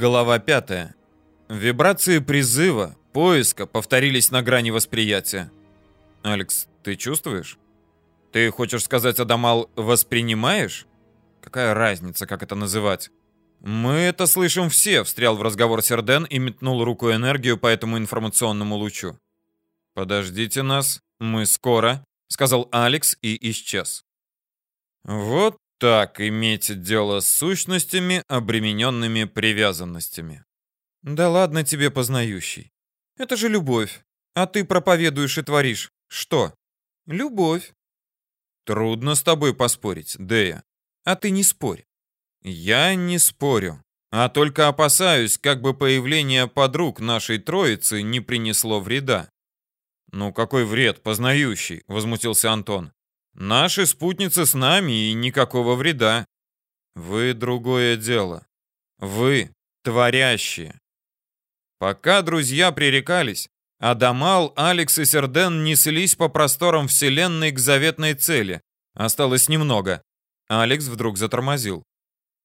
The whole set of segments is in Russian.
Глава 5. Вибрации призыва, поиска повторились на грани восприятия. Алекс, ты чувствуешь? Ты хочешь сказать, Адамал, воспринимаешь? Какая разница, как это называть? Мы это слышим все, встрял в разговор Серден и метнул руку энергию по этому информационному лучу. Подождите нас, мы скоро, сказал Алекс и исчез. Вот так иметь дело с сущностями, обремененными привязанностями. Да ладно тебе, познающий. Это же любовь. А ты проповедуешь и творишь. Что? Любовь. Трудно с тобой поспорить, Дея. А ты не спорь. Я не спорю, а только опасаюсь, как бы появление подруг нашей троицы не принесло вреда. Ну какой вред, познающий, возмутился Антон. Наши спутницы с нами и никакого вреда. Вы другое дело. Вы творящие. Пока друзья пререкались, Адамал, Алекс и Серден неслись по просторам Вселенной к заветной цели. Осталось немного. Алекс вдруг затормозил.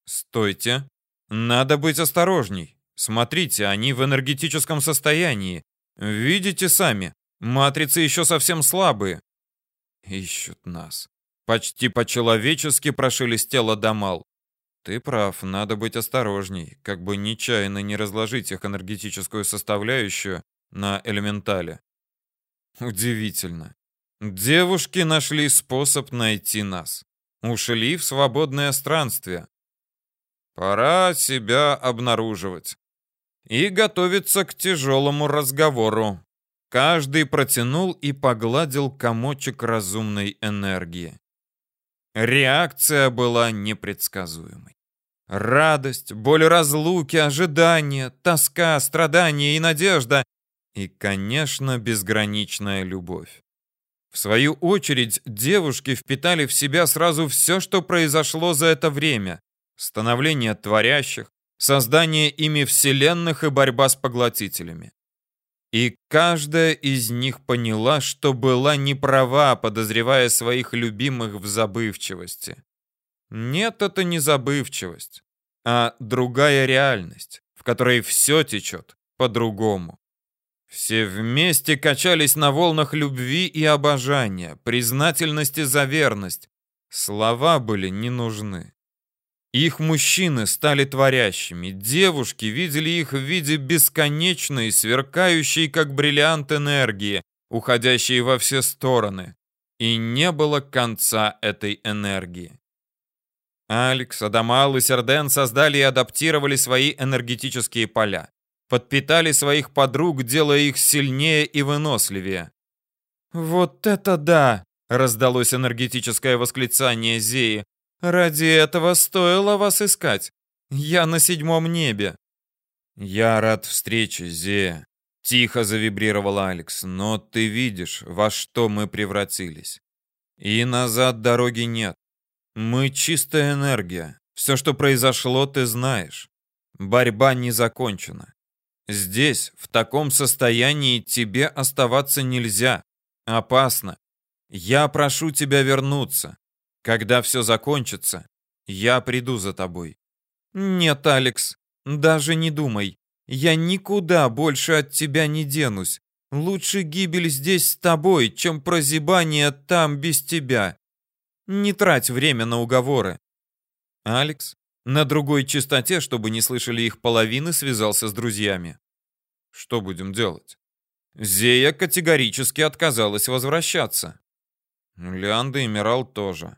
«Стойте. Надо быть осторожней. Смотрите, они в энергетическом состоянии. Видите сами, матрицы еще совсем слабые. Ищут нас. Почти по-человечески прошелестело Дамал. Ты прав, надо быть осторожней, как бы нечаянно не разложить их энергетическую составляющую на элементале. Удивительно. Девушки нашли способ найти нас. Ушли в свободное странствие. Пора себя обнаруживать. И готовиться к тяжелому разговору. Каждый протянул и погладил комочек разумной энергии. Реакция была непредсказуемой. Радость, боль разлуки, ожидание, тоска, страдания и надежда. И, конечно, безграничная любовь. В свою очередь, девушки впитали в себя сразу все, что произошло за это время. Становление творящих, создание ими вселенных и борьба с поглотителями. И каждая из них поняла, что была неправа, подозревая своих любимых в забывчивости. Нет, это не забывчивость, а другая реальность, в которой все течет по-другому. Все вместе качались на волнах любви и обожания, признательности за верность. Слова были не нужны. Их мужчины стали творящими, девушки видели их в виде бесконечной, сверкающей, как бриллиант энергии, уходящей во все стороны. И не было конца этой энергии. Алекс, Адамал и Серден создали и адаптировали свои энергетические поля. Подпитали своих подруг, делая их сильнее и выносливее. «Вот это да!» — раздалось энергетическое восклицание Зеи. Ради этого стоило вас искать. Я на седьмом небе. Я рад встрече, Зе. Тихо завибрировал Алекс. Но ты видишь, во что мы превратились. И назад дороги нет. Мы чистая энергия. Все, что произошло, ты знаешь. Борьба не закончена. Здесь, в таком состоянии, тебе оставаться нельзя. Опасно. Я прошу тебя вернуться. Когда все закончится, я приду за тобой. Нет, Алекс, даже не думай. Я никуда больше от тебя не денусь. Лучше гибель здесь с тобой, чем прозябание там без тебя. Не трать время на уговоры. Алекс на другой частоте, чтобы не слышали их половины, связался с друзьями. Что будем делать? Зея категорически отказалась возвращаться. Леанда и Мирал тоже.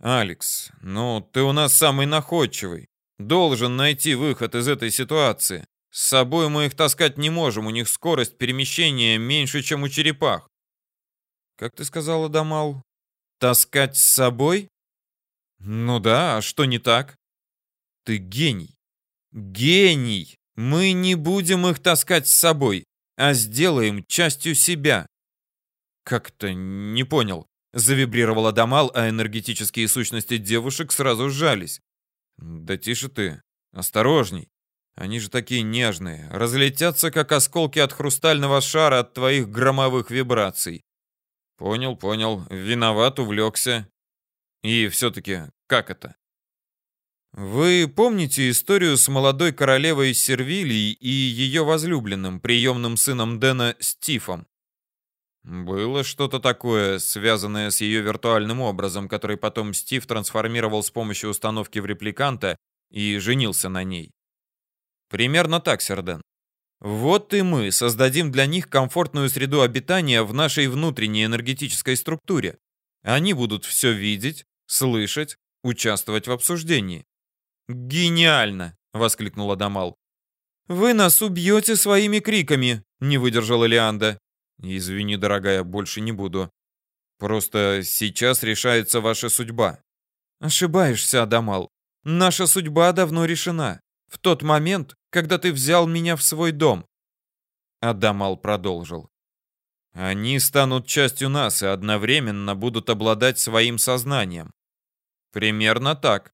«Алекс, ну ты у нас самый находчивый. Должен найти выход из этой ситуации. С собой мы их таскать не можем, у них скорость перемещения меньше, чем у черепах». «Как ты сказала, Дамал? Таскать с собой?» «Ну да, а что не так?» «Ты гений. Гений! Мы не будем их таскать с собой, а сделаем частью себя». «Как-то не понял». Завибрировал Адамал, а энергетические сущности девушек сразу сжались. «Да тише ты. Осторожней. Они же такие нежные. Разлетятся, как осколки от хрустального шара от твоих громовых вибраций». «Понял, понял. Виноват, увлекся. И все-таки, как это?» Вы помните историю с молодой королевой Сервилией и ее возлюбленным, приемным сыном Дэна Стифом? Было что-то такое, связанное с ее виртуальным образом, который потом Стив трансформировал с помощью установки в репликанта и женился на ней. Примерно так, Серден. Вот и мы создадим для них комфортную среду обитания в нашей внутренней энергетической структуре. Они будут все видеть, слышать, участвовать в обсуждении. «Гениально!» — воскликнула Дамал. «Вы нас убьете своими криками!» — не выдержала Лианда. «Извини, дорогая, больше не буду. Просто сейчас решается ваша судьба». «Ошибаешься, Адамал. Наша судьба давно решена. В тот момент, когда ты взял меня в свой дом». Адамал продолжил. «Они станут частью нас и одновременно будут обладать своим сознанием. Примерно так.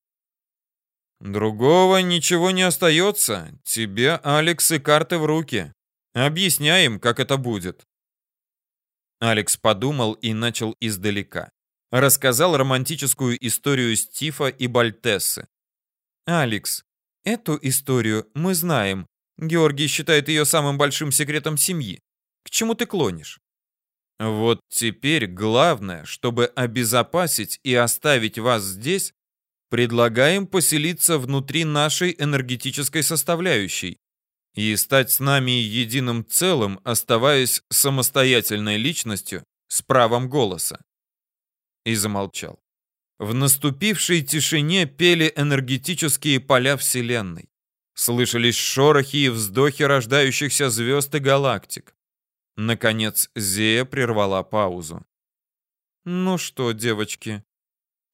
Другого ничего не остается. Тебе, Алекс, и карты в руки. Объясняем, как это будет. Алекс подумал и начал издалека. Рассказал романтическую историю Стифа и Бальтессы. «Алекс, эту историю мы знаем. Георгий считает ее самым большим секретом семьи. К чему ты клонишь?» «Вот теперь главное, чтобы обезопасить и оставить вас здесь, Предлагаем поселиться внутри нашей энергетической составляющей и стать с нами единым целым, оставаясь самостоятельной личностью с правом голоса. И замолчал. В наступившей тишине пели энергетические поля Вселенной. Слышались шорохи и вздохи рождающихся звезд и галактик. Наконец Зея прервала паузу. «Ну что, девочки,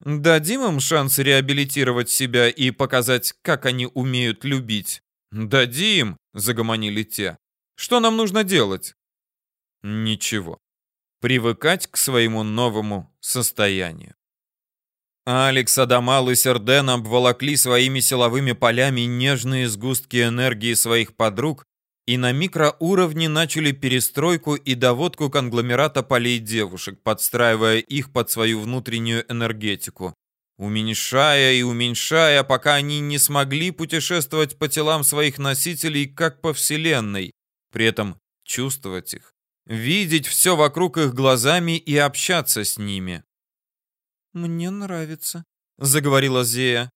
Дадим им шанс реабилитировать себя и показать, как они умеют любить. Дадим, загомонили те. Что нам нужно делать? Ничего. Привыкать к своему новому состоянию. Алекс, Адамал и Серден обволокли своими силовыми полями нежные сгустки энергии своих подруг и на микроуровне начали перестройку и доводку конгломерата полей девушек, подстраивая их под свою внутреннюю энергетику, уменьшая и уменьшая, пока они не смогли путешествовать по телам своих носителей, как по Вселенной, при этом чувствовать их, видеть все вокруг их глазами и общаться с ними. «Мне нравится», — заговорила Зея.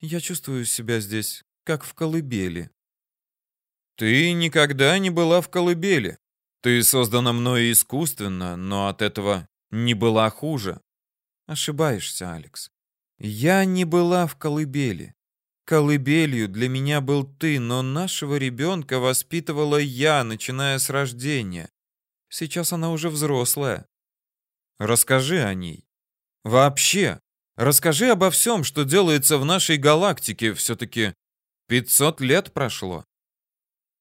«Я чувствую себя здесь, как в колыбели». Ты никогда не была в колыбели. Ты создана мною искусственно, но от этого не была хуже. Ошибаешься, Алекс. Я не была в колыбели. Колыбелью для меня был ты, но нашего ребенка воспитывала я, начиная с рождения. Сейчас она уже взрослая. Расскажи о ней. Вообще, расскажи обо всем, что делается в нашей галактике. Все-таки 500 лет прошло.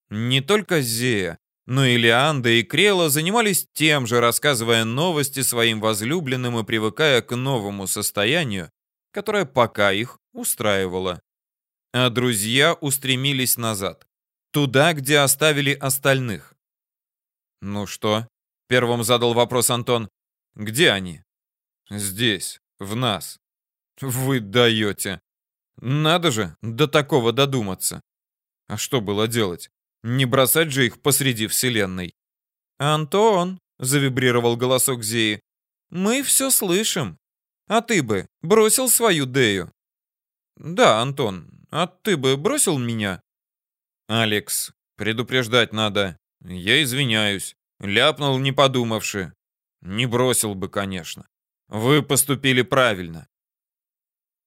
Не только Зея, но и Леанда и Крела занимались тем же, рассказывая новости своим возлюбленным и привыкая к новому состоянию, которое пока их устраивало. А друзья устремились назад, туда, где оставили остальных. «Ну что?» — первым задал вопрос Антон. «Где они?» «Здесь, в нас». «Вы даете!» «Надо же до такого додуматься!» «А что было делать? Не бросать же их посреди вселенной. «Антон», — завибрировал голосок Зеи, — «мы все слышим. А ты бы бросил свою Дею?» «Да, Антон, а ты бы бросил меня?» «Алекс, предупреждать надо. Я извиняюсь. Ляпнул, не подумавши. Не бросил бы, конечно. Вы поступили правильно».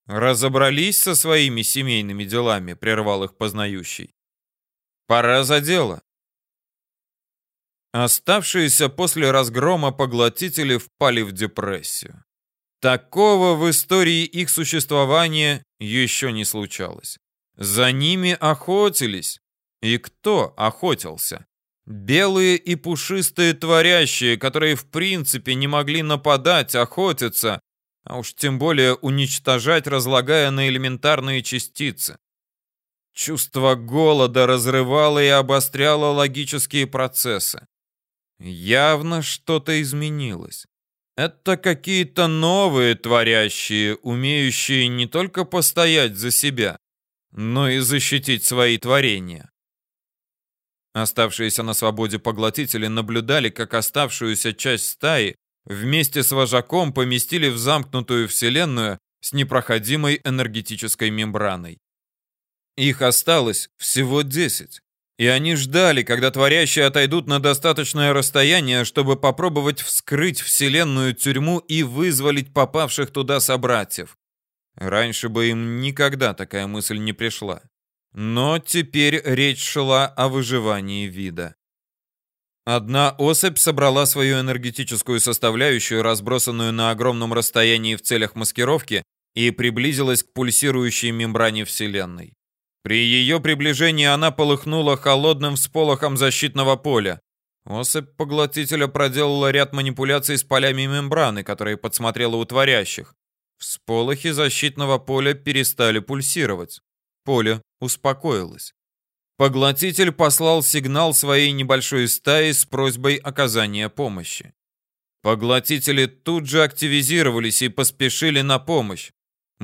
«Разобрались со своими семейными делами», — прервал их познающий. Пора за дело. Оставшиеся после разгрома поглотители впали в депрессию. Такого в истории их существования еще не случалось. За ними охотились. И кто охотился? Белые и пушистые творящие, которые в принципе не могли нападать, охотиться, а уж тем более уничтожать, разлагая на элементарные частицы. Чувство голода разрывало и обостряло логические процессы. Явно что-то изменилось. Это какие-то новые творящие, умеющие не только постоять за себя, но и защитить свои творения. Оставшиеся на свободе поглотители наблюдали, как оставшуюся часть стаи вместе с вожаком поместили в замкнутую вселенную с непроходимой энергетической мембраной. Их осталось всего 10, и они ждали, когда творящие отойдут на достаточное расстояние, чтобы попробовать вскрыть вселенную тюрьму и вызволить попавших туда собратьев. Раньше бы им никогда такая мысль не пришла. Но теперь речь шла о выживании вида. Одна особь собрала свою энергетическую составляющую, разбросанную на огромном расстоянии в целях маскировки, и приблизилась к пульсирующей мембране Вселенной. При ее приближении она полыхнула холодным всполохом защитного поля. Особь поглотителя проделала ряд манипуляций с полями мембраны, которые подсмотрела у творящих. Всполохи защитного поля перестали пульсировать. Поле успокоилось. Поглотитель послал сигнал своей небольшой стае с просьбой оказания помощи. Поглотители тут же активизировались и поспешили на помощь.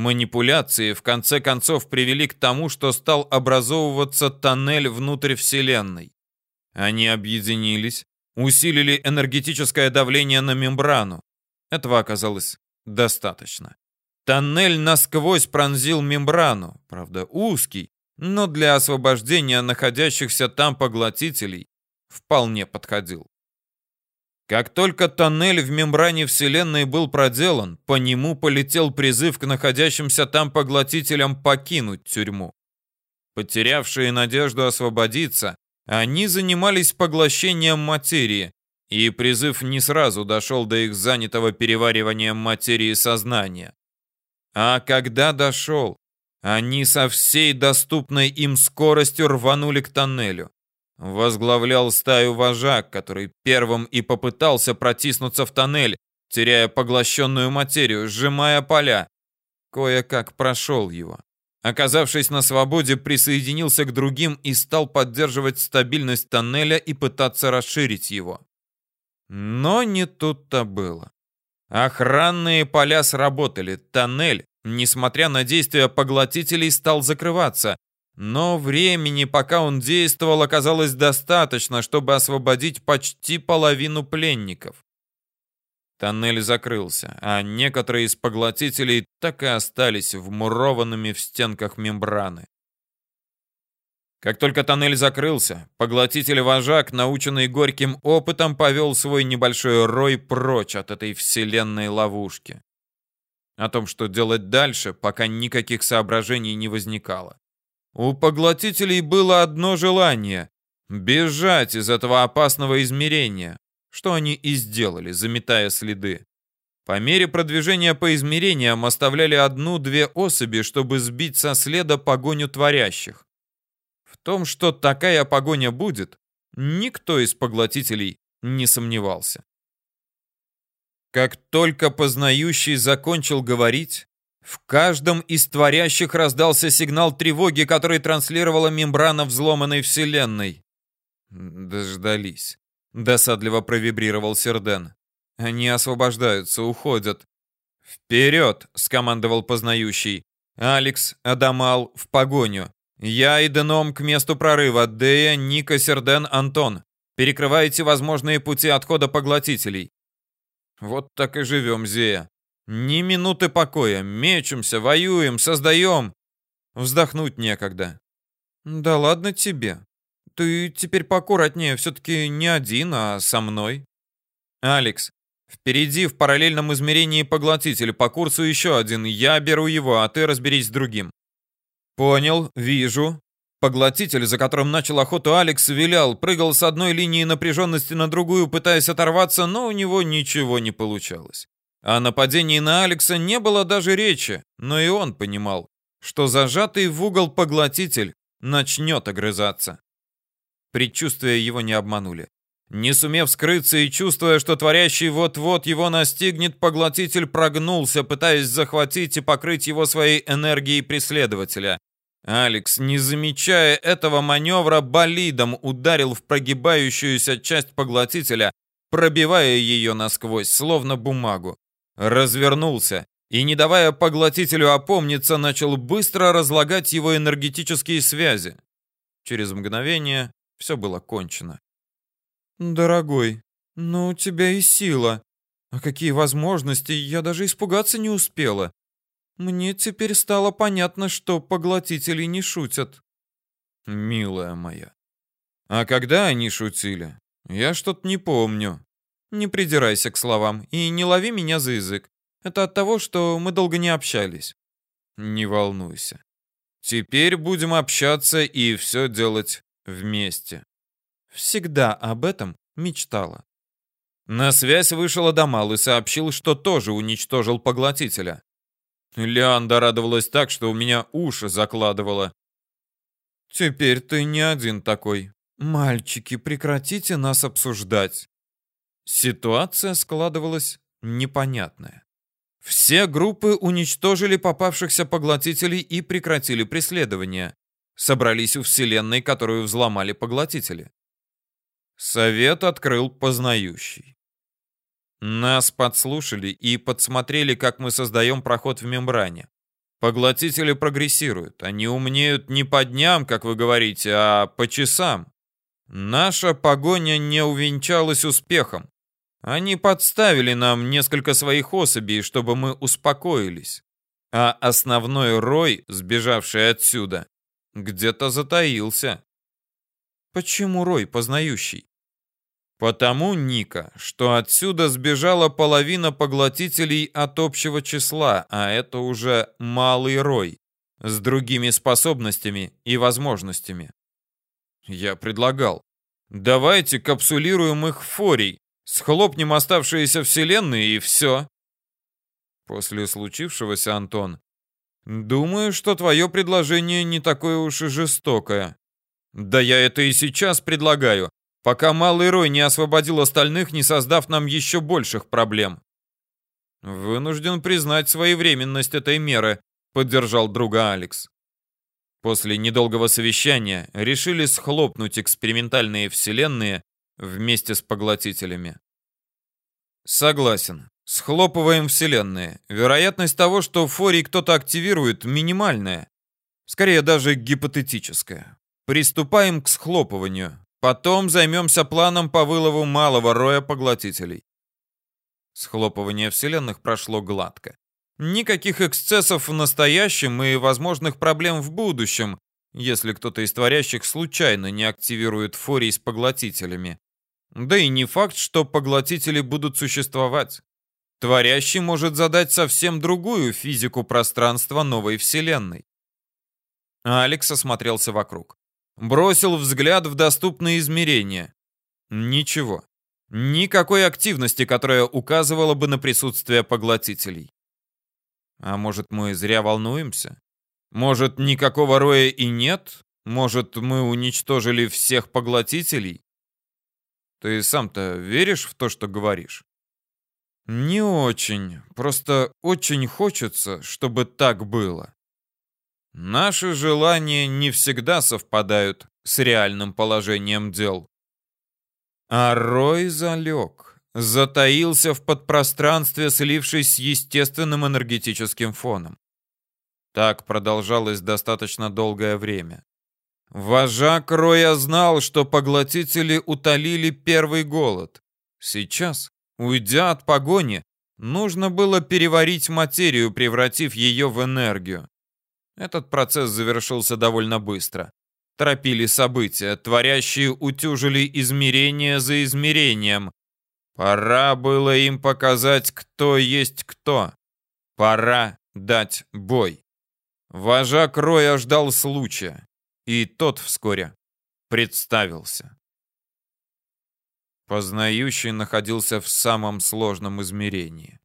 Манипуляции в конце концов привели к тому, что стал образовываться тоннель внутрь Вселенной. Они объединились, усилили энергетическое давление на мембрану. Этого оказалось достаточно. Тоннель насквозь пронзил мембрану, правда узкий, но для освобождения находящихся там поглотителей вполне подходил. Как только тоннель в мембране Вселенной был проделан, по нему полетел призыв к находящимся там поглотителям покинуть тюрьму. Потерявшие надежду освободиться, они занимались поглощением материи, и призыв не сразу дошел до их занятого перевариванием материи сознания. А когда дошел, они со всей доступной им скоростью рванули к тоннелю. Возглавлял стаю вожак, который первым и попытался протиснуться в тоннель, теряя поглощенную материю, сжимая поля. Кое-как прошел его. Оказавшись на свободе, присоединился к другим и стал поддерживать стабильность тоннеля и пытаться расширить его. Но не тут-то было. Охранные поля сработали, тоннель, несмотря на действия поглотителей, стал закрываться. Но времени, пока он действовал, оказалось достаточно, чтобы освободить почти половину пленников. Тоннель закрылся, а некоторые из поглотителей так и остались вмурованными в стенках мембраны. Как только тоннель закрылся, поглотитель-вожак, наученный горьким опытом, повел свой небольшой рой прочь от этой вселенной ловушки. О том, что делать дальше, пока никаких соображений не возникало. У поглотителей было одно желание — бежать из этого опасного измерения, что они и сделали, заметая следы. По мере продвижения по измерениям оставляли одну-две особи, чтобы сбить со следа погоню творящих том, что такая погоня будет, никто из поглотителей не сомневался. Как только познающий закончил говорить, в каждом из творящих раздался сигнал тревоги, который транслировала мембрана взломанной вселенной. Дождались. Досадливо провибрировал Серден. Они освобождаются, уходят. «Вперед!» — скомандовал познающий. «Алекс, Адамал, в погоню. «Я и Деном к месту прорыва. Дея, Ника, Серден, Антон. Перекрывайте возможные пути отхода поглотителей». Вот так и живем, Зея. Ни минуты покоя. Мечемся, воюем, создаем. Вздохнуть некогда. Да ладно тебе. Ты теперь поаккуратнее, все-таки не один, а со мной. Алекс, впереди в параллельном измерении поглотитель. По курсу еще один. Я беру его, а ты разберись с другим. «Понял, вижу». Поглотитель, за которым начал охоту Алекс, вилял, прыгал с одной линии напряженности на другую, пытаясь оторваться, но у него ничего не получалось. О нападении на Алекса не было даже речи, но и он понимал, что зажатый в угол поглотитель начнет огрызаться. Предчувствия его не обманули. Не сумев скрыться и чувствуя, что творящий вот-вот его настигнет, поглотитель прогнулся, пытаясь захватить и покрыть его своей энергией преследователя. Алекс, не замечая этого маневра, болидом ударил в прогибающуюся часть поглотителя, пробивая ее насквозь, словно бумагу. Развернулся и, не давая поглотителю опомниться, начал быстро разлагать его энергетические связи. Через мгновение все было кончено. «Дорогой, ну у тебя и сила. А какие возможности, я даже испугаться не успела. Мне теперь стало понятно, что поглотители не шутят». «Милая моя, а когда они шутили? Я что-то не помню». «Не придирайся к словам и не лови меня за язык. Это от того, что мы долго не общались». «Не волнуйся. Теперь будем общаться и все делать вместе. Всегда об этом мечтала. На связь вышел Адамал и сообщил, что тоже уничтожил поглотителя. Леанда радовалась так, что у меня уши закладывало. «Теперь ты не один такой. Мальчики, прекратите нас обсуждать». Ситуация складывалась непонятная. Все группы уничтожили попавшихся поглотителей и прекратили преследование. Собрались у Вселенной, которую взломали поглотители. Совет открыл познающий. Нас подслушали и подсмотрели, как мы создаем проход в мембране. Поглотители прогрессируют. Они умнеют не по дням, как вы говорите, а по часам. Наша погоня не увенчалась успехом. Они подставили нам несколько своих особей, чтобы мы успокоились. А основной рой, сбежавший отсюда, где-то затаился. Почему рой познающий? Потому, Ника, что отсюда сбежала половина поглотителей от общего числа, а это уже малый рой, с другими способностями и возможностями. Я предлагал, давайте капсулируем их в форий, Схлопнем оставшиеся вселенные и все. После случившегося, Антон, думаю, что твое предложение не такое уж и жестокое. Да я это и сейчас предлагаю, пока Малый Рой не освободил остальных, не создав нам еще больших проблем. Вынужден признать своевременность этой меры, поддержал друга Алекс. После недолгого совещания решили схлопнуть экспериментальные вселенные вместе с поглотителями. Согласен. Схлопываем вселенные. Вероятность того, что Форий кто-то активирует, минимальная. Скорее даже гипотетическая. Приступаем к схлопыванию. Потом займемся планом по вылову малого роя поглотителей. Схлопывание вселенных прошло гладко. Никаких эксцессов в настоящем и возможных проблем в будущем, если кто-то из творящих случайно не активирует форий с поглотителями. Да и не факт, что поглотители будут существовать. Творящий может задать совсем другую физику пространства новой вселенной. Алекс осмотрелся вокруг. Бросил взгляд в доступные измерения. Ничего. Никакой активности, которая указывала бы на присутствие поглотителей. А может, мы зря волнуемся? Может, никакого роя и нет? Может, мы уничтожили всех поглотителей? Ты сам-то веришь в то, что говоришь? Не очень. Просто очень хочется, чтобы так было. Наши желания не всегда совпадают с реальным положением дел. А Рой залег, затаился в подпространстве, слившись с естественным энергетическим фоном. Так продолжалось достаточно долгое время. Вожак Роя знал, что поглотители утолили первый голод. Сейчас, уйдя от погони, нужно было переварить материю, превратив ее в энергию. Этот процесс завершился довольно быстро. Торопили события, творящие утюжили измерение за измерением. Пора было им показать, кто есть кто. Пора дать бой. Вожак Роя ждал случая. И тот вскоре представился. Познающий находился в самом сложном измерении.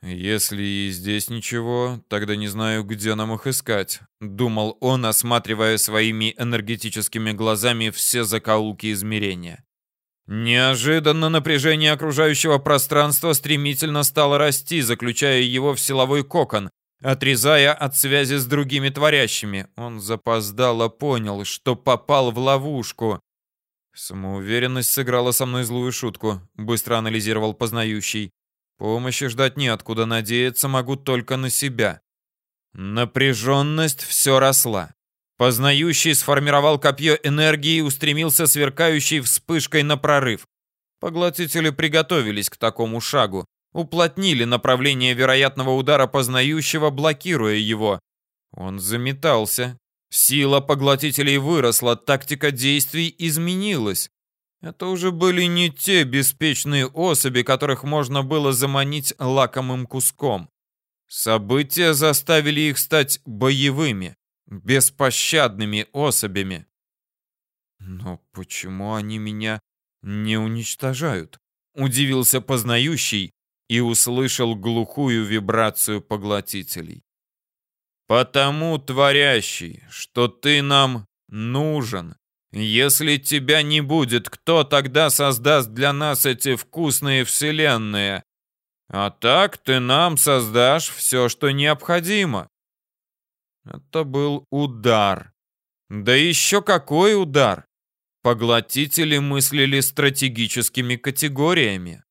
«Если и здесь ничего, тогда не знаю, где нам их искать», — думал он, осматривая своими энергетическими глазами все закоулки измерения. Неожиданно напряжение окружающего пространства стремительно стало расти, заключая его в силовой кокон, Отрезая от связи с другими творящими, он запоздало понял, что попал в ловушку. Самоуверенность сыграла со мной злую шутку, быстро анализировал познающий. Помощи ждать неоткуда, надеяться могу только на себя. Напряженность все росла. Познающий сформировал копье энергии и устремился сверкающей вспышкой на прорыв. Поглотители приготовились к такому шагу, уплотнили направление вероятного удара познающего, блокируя его. Он заметался. Сила поглотителей выросла, тактика действий изменилась. Это уже были не те беспечные особи, которых можно было заманить лакомым куском. События заставили их стать боевыми, беспощадными особями. Но почему они меня не уничтожают? Удивился познающий и услышал глухую вибрацию поглотителей. Потому, творящий, что ты нам нужен. Если тебя не будет, кто тогда создаст для нас эти вкусные вселенные? А так ты нам создашь все, что необходимо. Это был удар. Да еще какой удар! Поглотители мыслили стратегическими категориями.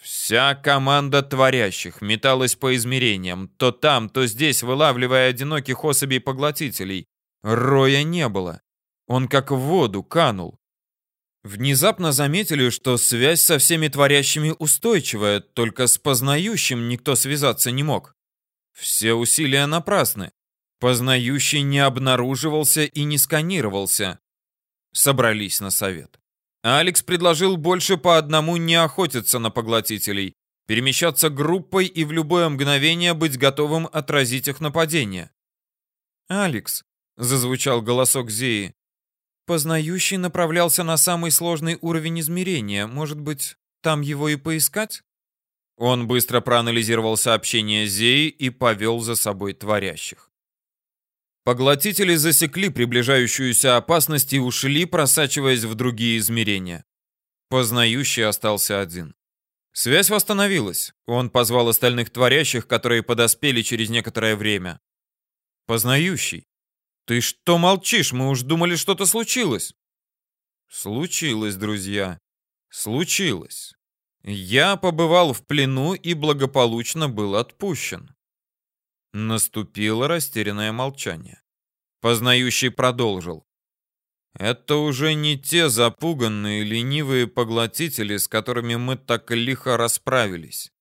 Вся команда творящих металась по измерениям, то там, то здесь, вылавливая одиноких особей поглотителей. Роя не было. Он как в воду канул. Внезапно заметили, что связь со всеми творящими устойчивая, только с познающим никто связаться не мог. Все усилия напрасны. Познающий не обнаруживался и не сканировался. Собрались на совет. Алекс предложил больше по одному не охотиться на поглотителей, перемещаться группой и в любое мгновение быть готовым отразить их нападение. «Алекс», — зазвучал голосок Зеи, Познающий направлялся на самый сложный уровень измерения. Может быть, там его и поискать? Он быстро проанализировал сообщение Зеи и повел за собой творящих. Поглотители засекли приближающуюся опасность и ушли, просачиваясь в другие измерения. Познающий остался один. Связь восстановилась. Он позвал остальных творящих, которые подоспели через некоторое время. Познающий. «Ты что молчишь? Мы уж думали, что-то случилось». «Случилось, друзья. Случилось. Я побывал в плену и благополучно был отпущен». Наступило растерянное молчание. Познающий продолжил. «Это уже не те запуганные, ленивые поглотители, с которыми мы так лихо расправились.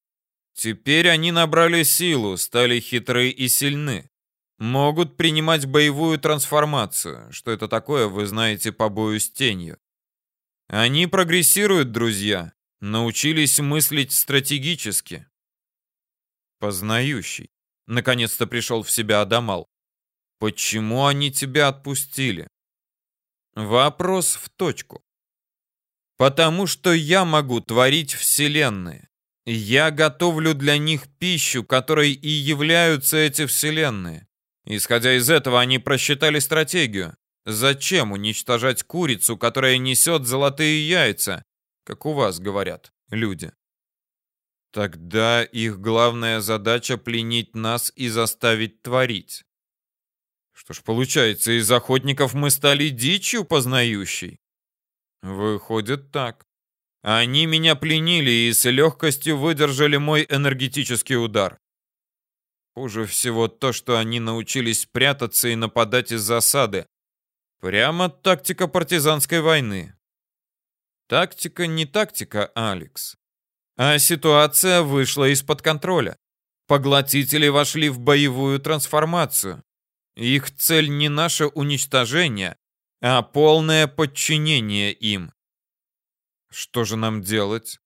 Теперь они набрали силу, стали хитры и сильны. Могут принимать боевую трансформацию. Что это такое, вы знаете по бою с тенью. Они прогрессируют, друзья. Научились мыслить стратегически. Познающий. Наконец-то пришел в себя Адамал. Почему они тебя отпустили? Вопрос в точку. Потому что я могу творить вселенные. Я готовлю для них пищу, которой и являются эти вселенные. Исходя из этого, они просчитали стратегию. Зачем уничтожать курицу, которая несет золотые яйца, как у вас говорят люди? Тогда их главная задача пленить нас и заставить творить. Что ж, получается, из охотников мы стали дичью познающей? Выходит так. Они меня пленили и с легкостью выдержали мой энергетический удар. Хуже всего то, что они научились прятаться и нападать из засады. Прямо тактика партизанской войны. Тактика не тактика, Алекс. А ситуация вышла из-под контроля. Поглотители вошли в боевую трансформацию. Их цель не наше уничтожение, а полное подчинение им. Что же нам делать?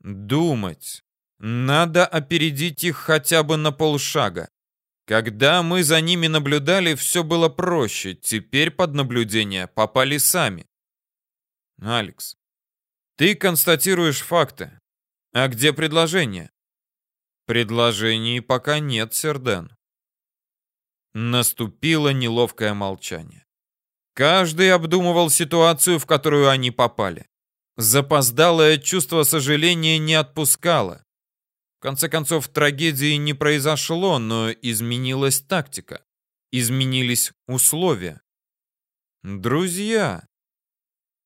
Думать. Надо опередить их хотя бы на полшага. Когда мы за ними наблюдали, все было проще. Теперь под наблюдение попали сами. Алекс, ты констатируешь факты. А где предложение? Предложений пока нет, Серден. Наступило неловкое молчание. Каждый обдумывал ситуацию, в которую они попали. Запоздалое чувство сожаления не отпускало. В конце концов, трагедии не произошло, но изменилась тактика. Изменились условия. Друзья,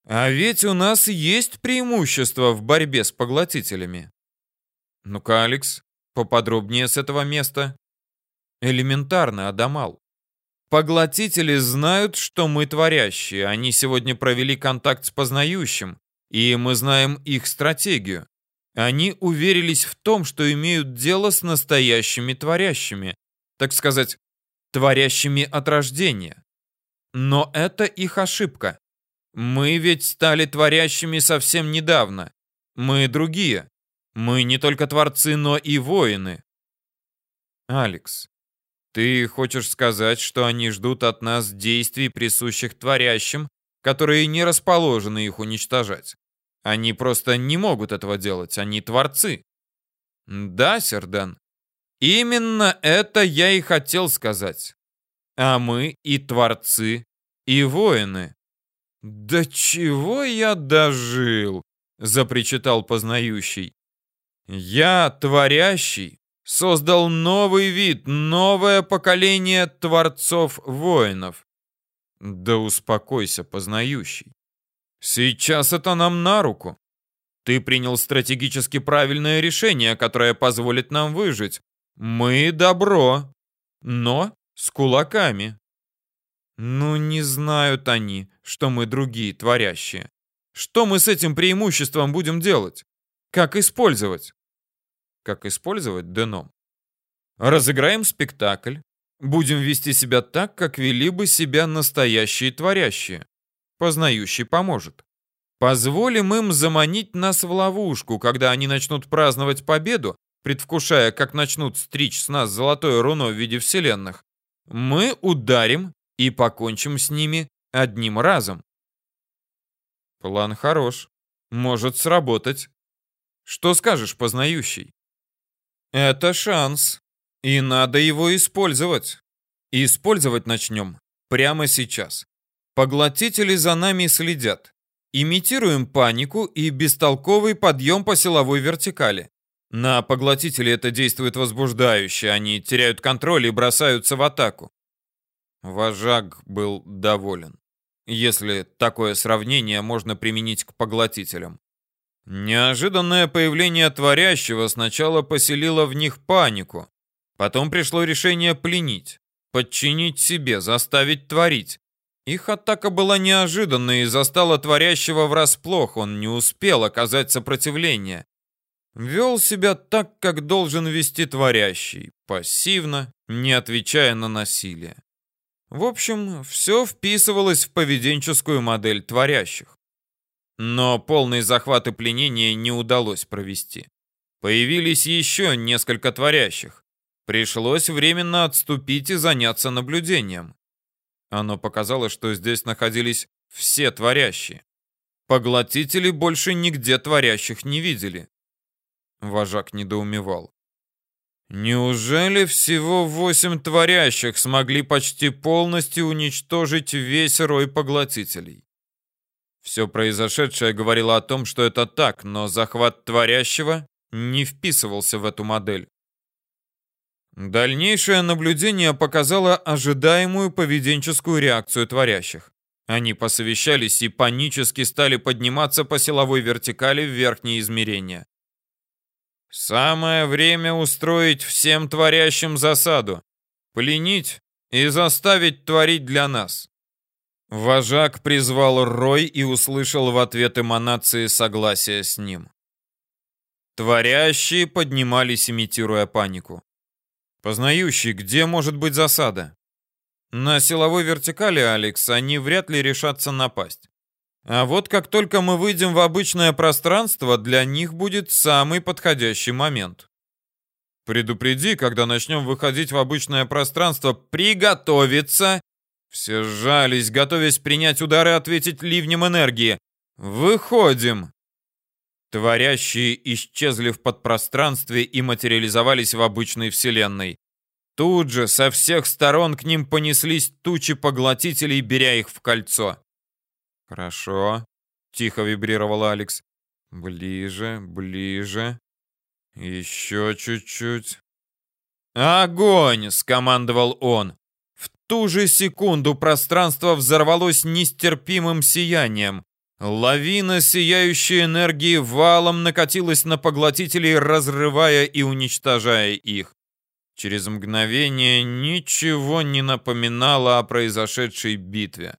А ведь у нас есть преимущество в борьбе с поглотителями. Ну-ка, Алекс, поподробнее с этого места. Элементарно, Адамал. Поглотители знают, что мы творящие. Они сегодня провели контакт с познающим, и мы знаем их стратегию. Они уверились в том, что имеют дело с настоящими творящими, так сказать, творящими от рождения. Но это их ошибка. Мы ведь стали творящими совсем недавно. Мы другие. Мы не только творцы, но и воины. Алекс, ты хочешь сказать, что они ждут от нас действий, присущих творящим, которые не расположены их уничтожать? Они просто не могут этого делать, они творцы. Да, Сердан. Именно это я и хотел сказать. А мы и творцы, и воины. Да чего я дожил, запричитал познающий. Я творящий, создал новый вид, новое поколение творцов-воинов. Да успокойся, познающий. Сейчас это нам на руку. Ты принял стратегически правильное решение, которое позволит нам выжить. Мы добро, но с кулаками. Ну, не знают они, что мы другие творящие. Что мы с этим преимуществом будем делать? Как использовать? Как использовать Деном? Разыграем спектакль. Будем вести себя так, как вели бы себя настоящие творящие. Познающий поможет. Позволим им заманить нас в ловушку, когда они начнут праздновать победу, предвкушая, как начнут стричь с нас золотое руно в виде вселенных. Мы ударим и покончим с ними одним разом. План хорош. Может сработать. Что скажешь, познающий? Это шанс, и надо его использовать. использовать начнем прямо сейчас. Поглотители за нами следят. Имитируем панику и бестолковый подъем по силовой вертикали. На поглотителей это действует возбуждающе, они теряют контроль и бросаются в атаку. Вожак был доволен, если такое сравнение можно применить к поглотителям. Неожиданное появление творящего сначала поселило в них панику. Потом пришло решение пленить, подчинить себе, заставить творить. Их атака была неожиданной и застала творящего врасплох. Он не успел оказать сопротивление. Вел себя так, как должен вести творящий, пассивно, не отвечая на насилие. В общем, все вписывалось в поведенческую модель творящих. Но полный захват и пленение не удалось провести. Появились еще несколько творящих. Пришлось временно отступить и заняться наблюдением. Оно показало, что здесь находились все творящие. Поглотители больше нигде творящих не видели. Вожак недоумевал. Неужели всего восемь творящих смогли почти полностью уничтожить весь рой поглотителей? Все произошедшее говорило о том, что это так, но захват творящего не вписывался в эту модель. Дальнейшее наблюдение показало ожидаемую поведенческую реакцию творящих. Они посовещались и панически стали подниматься по силовой вертикали в верхние измерения. Самое время устроить всем творящим засаду, пленить и заставить творить для нас. Вожак призвал Рой и услышал в ответ эманации согласия с ним. Творящие поднимались, имитируя панику. Познающий, где может быть засада? На силовой вертикали, Алекс, они вряд ли решатся напасть. А вот как только мы выйдем в обычное пространство, для них будет самый подходящий момент. Предупреди, когда начнем выходить в обычное пространство, приготовиться все сжались, готовясь принять удар и ответить ливнем энергии. «Выходим!» Творящие исчезли в подпространстве и материализовались в обычной вселенной. Тут же со всех сторон к ним понеслись тучи поглотителей, беря их в кольцо. «Хорошо», — тихо вибрировал Алекс. «Ближе, ближе. Еще чуть-чуть». «Огонь!» — скомандовал он ту же секунду пространство взорвалось нестерпимым сиянием. Лавина сияющей энергии валом накатилась на поглотителей, разрывая и уничтожая их. Через мгновение ничего не напоминало о произошедшей битве.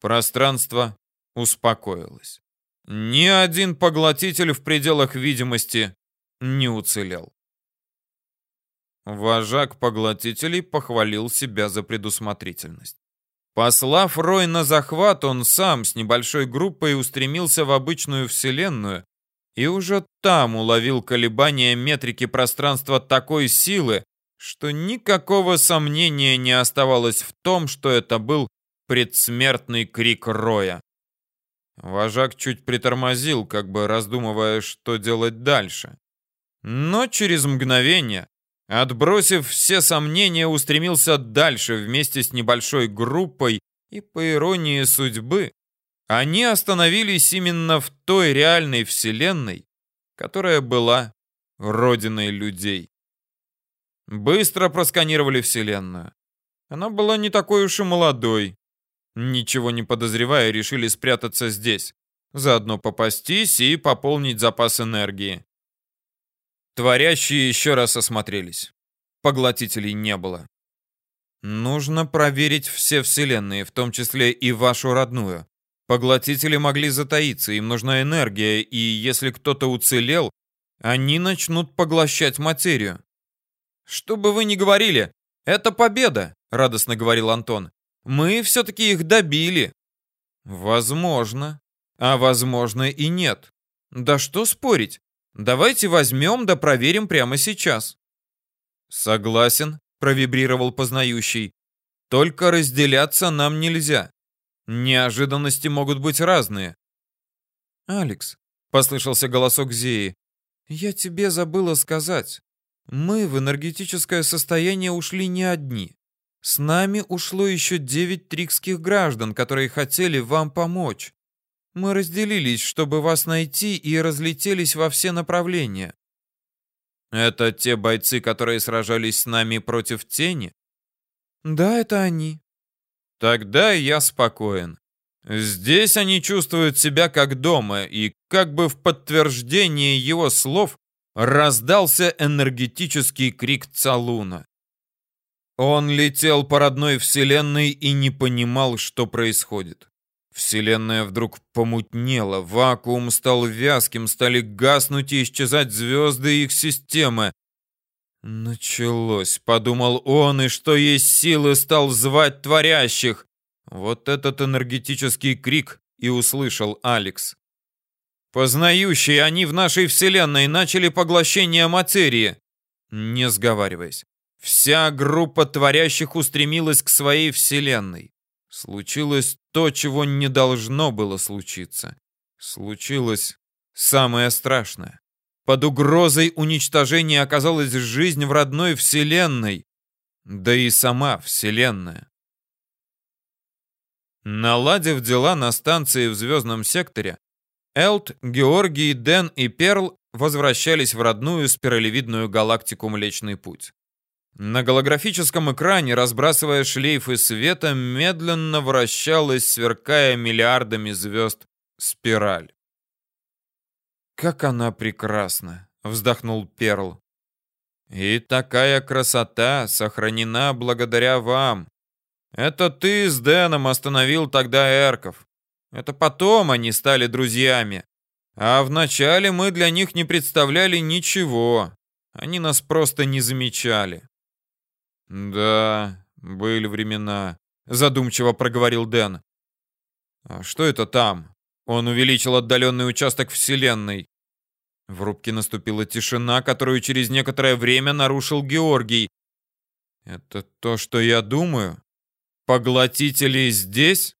Пространство успокоилось. Ни один поглотитель в пределах видимости не уцелел. Вожак поглотителей похвалил себя за предусмотрительность. Послав Рой на захват, он сам с небольшой группой устремился в обычную вселенную и уже там уловил колебания метрики пространства такой силы, что никакого сомнения не оставалось в том, что это был предсмертный крик Роя. Вожак чуть притормозил, как бы раздумывая, что делать дальше. Но через мгновение Отбросив все сомнения, устремился дальше вместе с небольшой группой, и по иронии судьбы, они остановились именно в той реальной вселенной, которая была родиной людей. Быстро просканировали вселенную. Она была не такой уж и молодой. Ничего не подозревая, решили спрятаться здесь, заодно попастись и пополнить запас энергии. Творящие еще раз осмотрелись. Поглотителей не было. Нужно проверить все вселенные, в том числе и вашу родную. Поглотители могли затаиться, им нужна энергия, и если кто-то уцелел, они начнут поглощать материю. Что бы вы ни говорили, это победа, радостно говорил Антон. Мы все-таки их добили. Возможно. А возможно и нет. Да что спорить? Давайте возьмем да проверим прямо сейчас. Согласен, провибрировал познающий. Только разделяться нам нельзя. Неожиданности могут быть разные. Алекс, послышался голосок Зеи. Я тебе забыла сказать. Мы в энергетическое состояние ушли не одни. С нами ушло еще девять трикских граждан, которые хотели вам помочь. Мы разделились, чтобы вас найти, и разлетелись во все направления. Это те бойцы, которые сражались с нами против тени? Да, это они. Тогда я спокоен. Здесь они чувствуют себя как дома, и как бы в подтверждение его слов раздался энергетический крик Цалуна. Он летел по родной вселенной и не понимал, что происходит. Вселенная вдруг помутнела, вакуум стал вязким, стали гаснуть и исчезать звезды и их системы. Началось, подумал он, и что есть силы, стал звать творящих. Вот этот энергетический крик и услышал Алекс. Познающие они в нашей вселенной начали поглощение материи. Не сговариваясь, вся группа творящих устремилась к своей вселенной. Случилось то, чего не должно было случиться. Случилось самое страшное. Под угрозой уничтожения оказалась жизнь в родной вселенной, да и сама вселенная. Наладив дела на станции в звездном секторе, Элт, Георгий, Дэн и Перл возвращались в родную спиралевидную галактику Млечный Путь. На голографическом экране, разбрасывая шлейфы света, медленно вращалась, сверкая миллиардами звезд, спираль. «Как она прекрасна!» — вздохнул Перл. «И такая красота сохранена благодаря вам. Это ты с Дэном остановил тогда эрков. Это потом они стали друзьями. А вначале мы для них не представляли ничего. Они нас просто не замечали. «Да, были времена», — задумчиво проговорил Дэн. «А что это там?» Он увеличил отдаленный участок Вселенной. В рубке наступила тишина, которую через некоторое время нарушил Георгий. «Это то, что я думаю? Поглотители здесь?»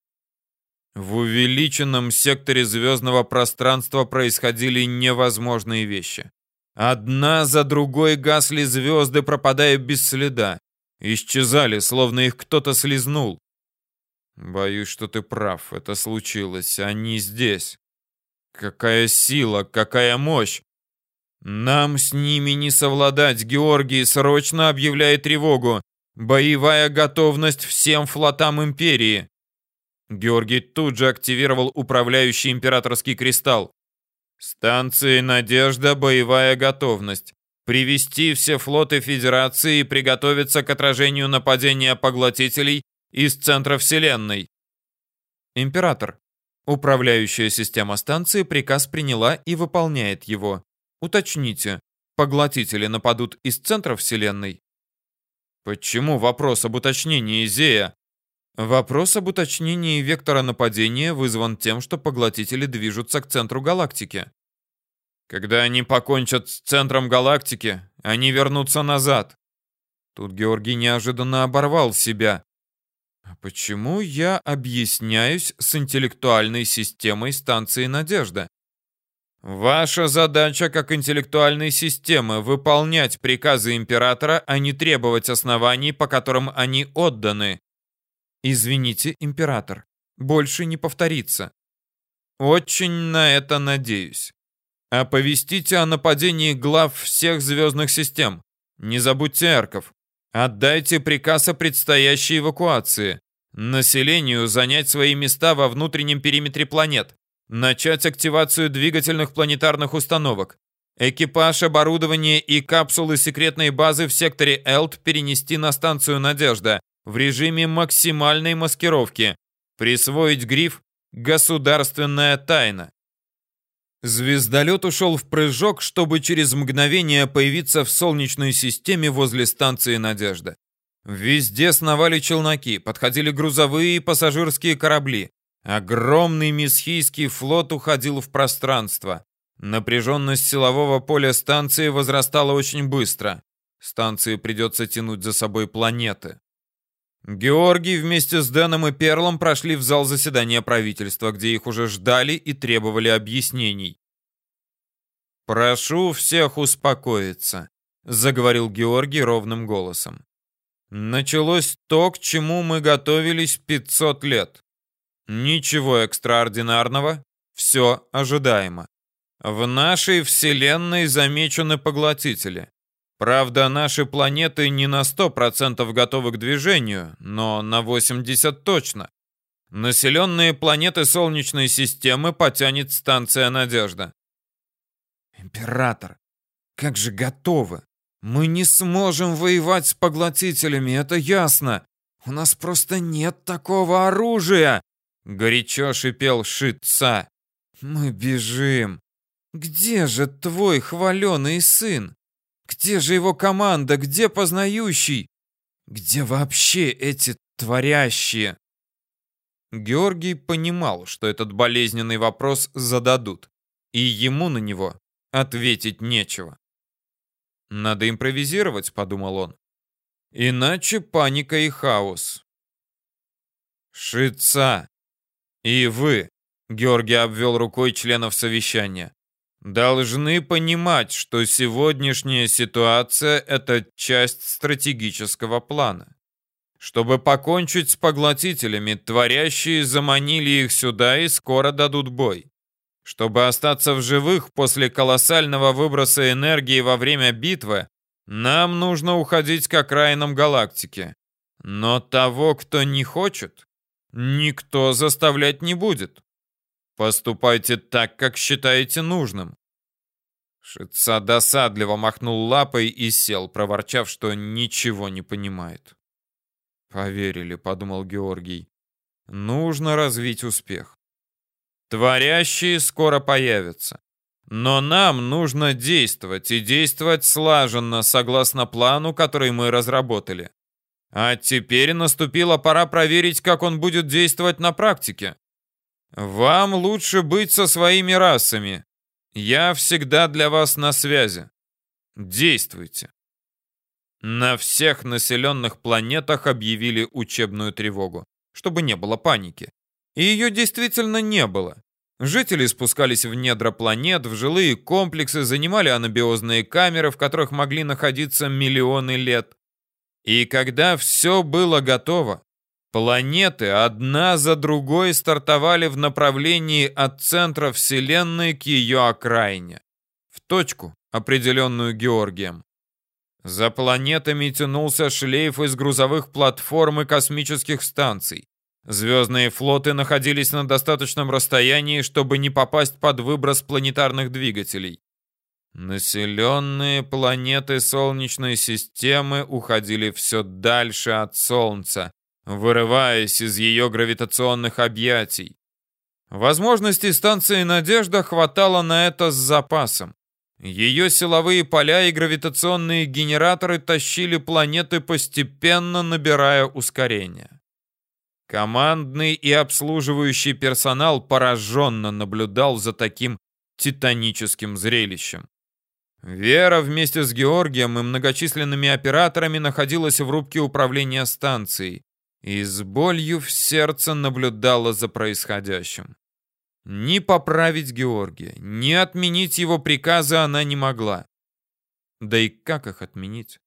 В увеличенном секторе звездного пространства происходили невозможные вещи. Одна за другой гасли звезды, пропадая без следа. Исчезали, словно их кто-то слезнул. Боюсь, что ты прав. Это случилось. Они здесь. Какая сила, какая мощь. Нам с ними не совладать. Георгий срочно объявляет тревогу. Боевая готовность всем флотам империи. Георгий тут же активировал управляющий императорский кристалл. Станции «Надежда» боевая готовность. Привести все флоты Федерации и приготовиться к отражению нападения поглотителей из центра Вселенной. Император. Управляющая система станции приказ приняла и выполняет его. Уточните, поглотители нападут из центра Вселенной? Почему вопрос об уточнении Зея? Вопрос об уточнении вектора нападения вызван тем, что поглотители движутся к центру галактики. Когда они покончат с центром галактики, они вернутся назад. Тут Георгий неожиданно оборвал себя. А почему я объясняюсь с интеллектуальной системой станции «Надежда»? Ваша задача как интеллектуальной системы выполнять приказы императора, а не требовать оснований, по которым они отданы. Извините, император, больше не повторится. Очень на это надеюсь. Оповестите о нападении глав всех звездных систем. Не забудьте эрков. Отдайте приказ о предстоящей эвакуации. Населению занять свои места во внутреннем периметре планет. Начать активацию двигательных планетарных установок. Экипаж, оборудование и капсулы секретной базы в секторе Элт перенести на станцию «Надежда» в режиме максимальной маскировки. Присвоить гриф «Государственная тайна». Звездолет ушел в прыжок, чтобы через мгновение появиться в Солнечной системе возле станции «Надежда». Везде сновали челноки, подходили грузовые и пассажирские корабли. Огромный Месхийский флот уходил в пространство. Напряженность силового поля станции возрастала очень быстро. Станции придется тянуть за собой планеты. Георгий вместе с Дэном и Перлом прошли в зал заседания правительства, где их уже ждали и требовали объяснений. «Прошу всех успокоиться», — заговорил Георгий ровным голосом. «Началось то, к чему мы готовились 500 лет. Ничего экстраординарного, все ожидаемо. В нашей Вселенной замечены поглотители. Правда, наши планеты не на 100% готовы к движению, но на 80% точно. Населенные планеты Солнечной системы потянет станция «Надежда». «Император, как же готовы? Мы не сможем воевать с поглотителями, это ясно. У нас просто нет такого оружия!» Горячо шипел Шитца. «Мы бежим. Где же твой хваленый сын?» Где же его команда? Где познающий? Где вообще эти творящие? Георгий понимал, что этот болезненный вопрос зададут, и ему на него ответить нечего. «Надо импровизировать», — подумал он. «Иначе паника и хаос». «Шица! И вы!» — Георгий обвел рукой членов совещания должны понимать, что сегодняшняя ситуация – это часть стратегического плана. Чтобы покончить с поглотителями, творящие заманили их сюда и скоро дадут бой. Чтобы остаться в живых после колоссального выброса энергии во время битвы, нам нужно уходить к окраинам галактики. Но того, кто не хочет, никто заставлять не будет. Поступайте так, как считаете нужным. Шица досадливо махнул лапой и сел, проворчав, что ничего не понимает. «Поверили», — подумал Георгий. «Нужно развить успех. Творящие скоро появятся. Но нам нужно действовать, и действовать слаженно, согласно плану, который мы разработали. А теперь наступила пора проверить, как он будет действовать на практике. Вам лучше быть со своими расами. Я всегда для вас на связи. Действуйте. На всех населенных планетах объявили учебную тревогу, чтобы не было паники. И ее действительно не было. Жители спускались в недра планет, в жилые комплексы, занимали анабиозные камеры, в которых могли находиться миллионы лет. И когда все было готово, Планеты одна за другой стартовали в направлении от центра Вселенной к ее окраине, в точку, определенную Георгием. За планетами тянулся шлейф из грузовых платформ и космических станций. Звездные флоты находились на достаточном расстоянии, чтобы не попасть под выброс планетарных двигателей. Населенные планеты Солнечной системы уходили все дальше от Солнца, вырываясь из ее гравитационных объятий. Возможностей станции «Надежда» хватало на это с запасом. Ее силовые поля и гравитационные генераторы тащили планеты, постепенно набирая ускорение. Командный и обслуживающий персонал пораженно наблюдал за таким титаническим зрелищем. Вера вместе с Георгием и многочисленными операторами находилась в рубке управления станцией и с болью в сердце наблюдала за происходящим. Ни поправить Георгия, ни отменить его приказы она не могла. Да и как их отменить?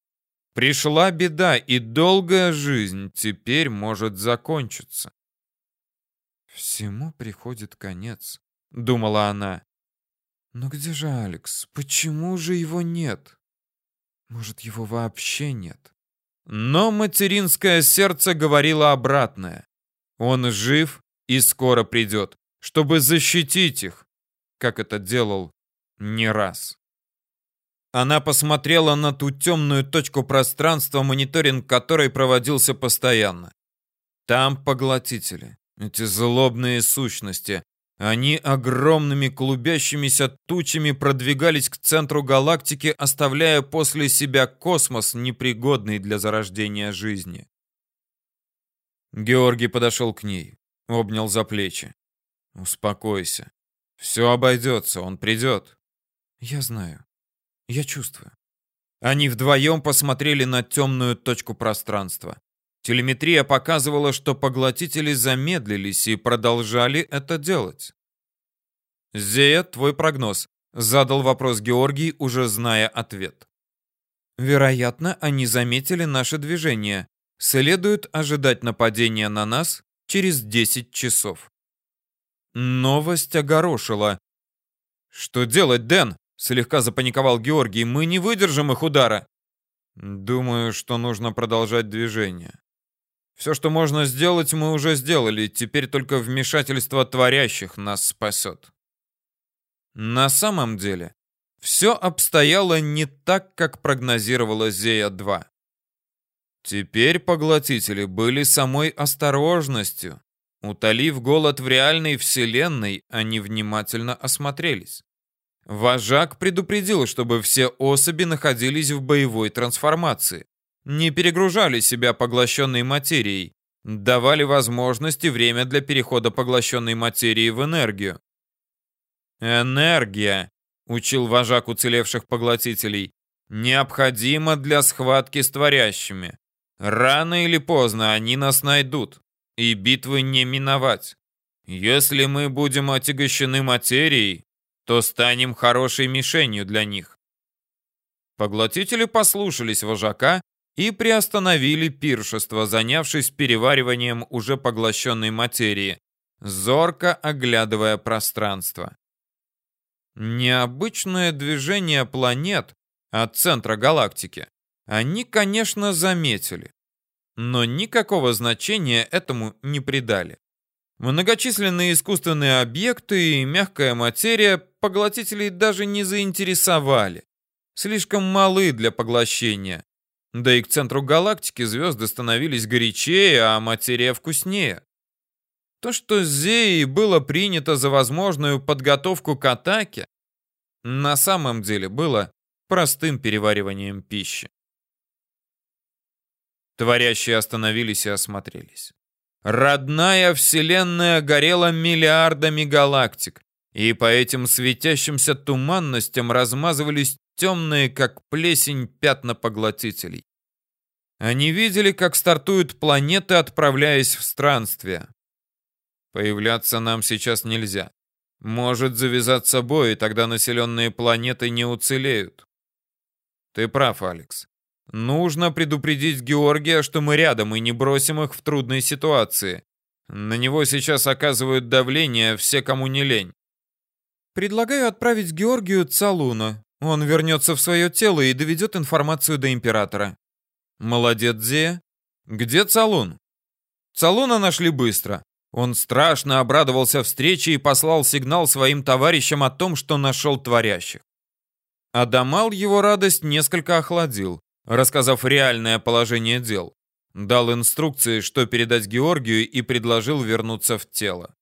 Пришла беда, и долгая жизнь теперь может закончиться. «Всему приходит конец», — думала она. «Но где же Алекс? Почему же его нет? Может, его вообще нет?» Но материнское сердце говорило обратное. Он жив и скоро придет, чтобы защитить их, как это делал не раз. Она посмотрела на ту темную точку пространства, мониторинг которой проводился постоянно. Там поглотители, эти злобные сущности. Они огромными клубящимися тучами продвигались к центру галактики, оставляя после себя космос, непригодный для зарождения жизни. Георгий подошел к ней, обнял за плечи. «Успокойся. Все обойдется, он придет». «Я знаю. Я чувствую. Они вдвоем посмотрели на темную точку пространства. Телеметрия показывала, что поглотители замедлились и продолжали это делать. «Зея, твой прогноз», — задал вопрос Георгий, уже зная ответ. «Вероятно, они заметили наше движение. Следует ожидать нападения на нас через 10 часов». Новость огорошила. «Что делать, Дэн?» Слегка запаниковал Георгий. Мы не выдержим их удара. Думаю, что нужно продолжать движение. Все, что можно сделать, мы уже сделали. Теперь только вмешательство творящих нас спасет. На самом деле, все обстояло не так, как прогнозировала Зея-2. Теперь поглотители были самой осторожностью. Утолив голод в реальной вселенной, они внимательно осмотрелись. Вожак предупредил, чтобы все особи находились в боевой трансформации, не перегружали себя поглощенной материей, давали возможности время для перехода поглощенной материи в энергию. Энергия, учил вожак уцелевших поглотителей, необходима для схватки с творящими. Рано или поздно они нас найдут, и битвы не миновать. Если мы будем отягощены материей, то станем хорошей мишенью для них. Поглотители послушались вожака и приостановили пиршество, занявшись перевариванием уже поглощенной материи, зорко оглядывая пространство. Необычное движение планет от центра галактики они, конечно, заметили, но никакого значения этому не придали. Многочисленные искусственные объекты и мягкая материя поглотителей даже не заинтересовали. Слишком малы для поглощения. Да и к центру галактики звезды становились горячее, а материя вкуснее. То, что Зеи было принято за возможную подготовку к атаке, на самом деле было простым перевариванием пищи. Творящие остановились и осмотрелись. Родная Вселенная горела миллиардами галактик, и по этим светящимся туманностям размазывались темные, как плесень, пятна поглотителей. Они видели, как стартуют планеты, отправляясь в странствие. Появляться нам сейчас нельзя. Может завязаться бой, и тогда населенные планеты не уцелеют. Ты прав, Алекс. Нужно предупредить Георгия, что мы рядом и не бросим их в трудной ситуации. На него сейчас оказывают давление все, кому не лень. Предлагаю отправить Георгию Цалуна. Он вернется в свое тело и доведет информацию до императора. Молодец, Зея. Где Цалун? Цалуна нашли быстро. Он страшно обрадовался встрече и послал сигнал своим товарищам о том, что нашел творящих. Адамал его радость несколько охладил, рассказав реальное положение дел. Дал инструкции, что передать Георгию и предложил вернуться в тело.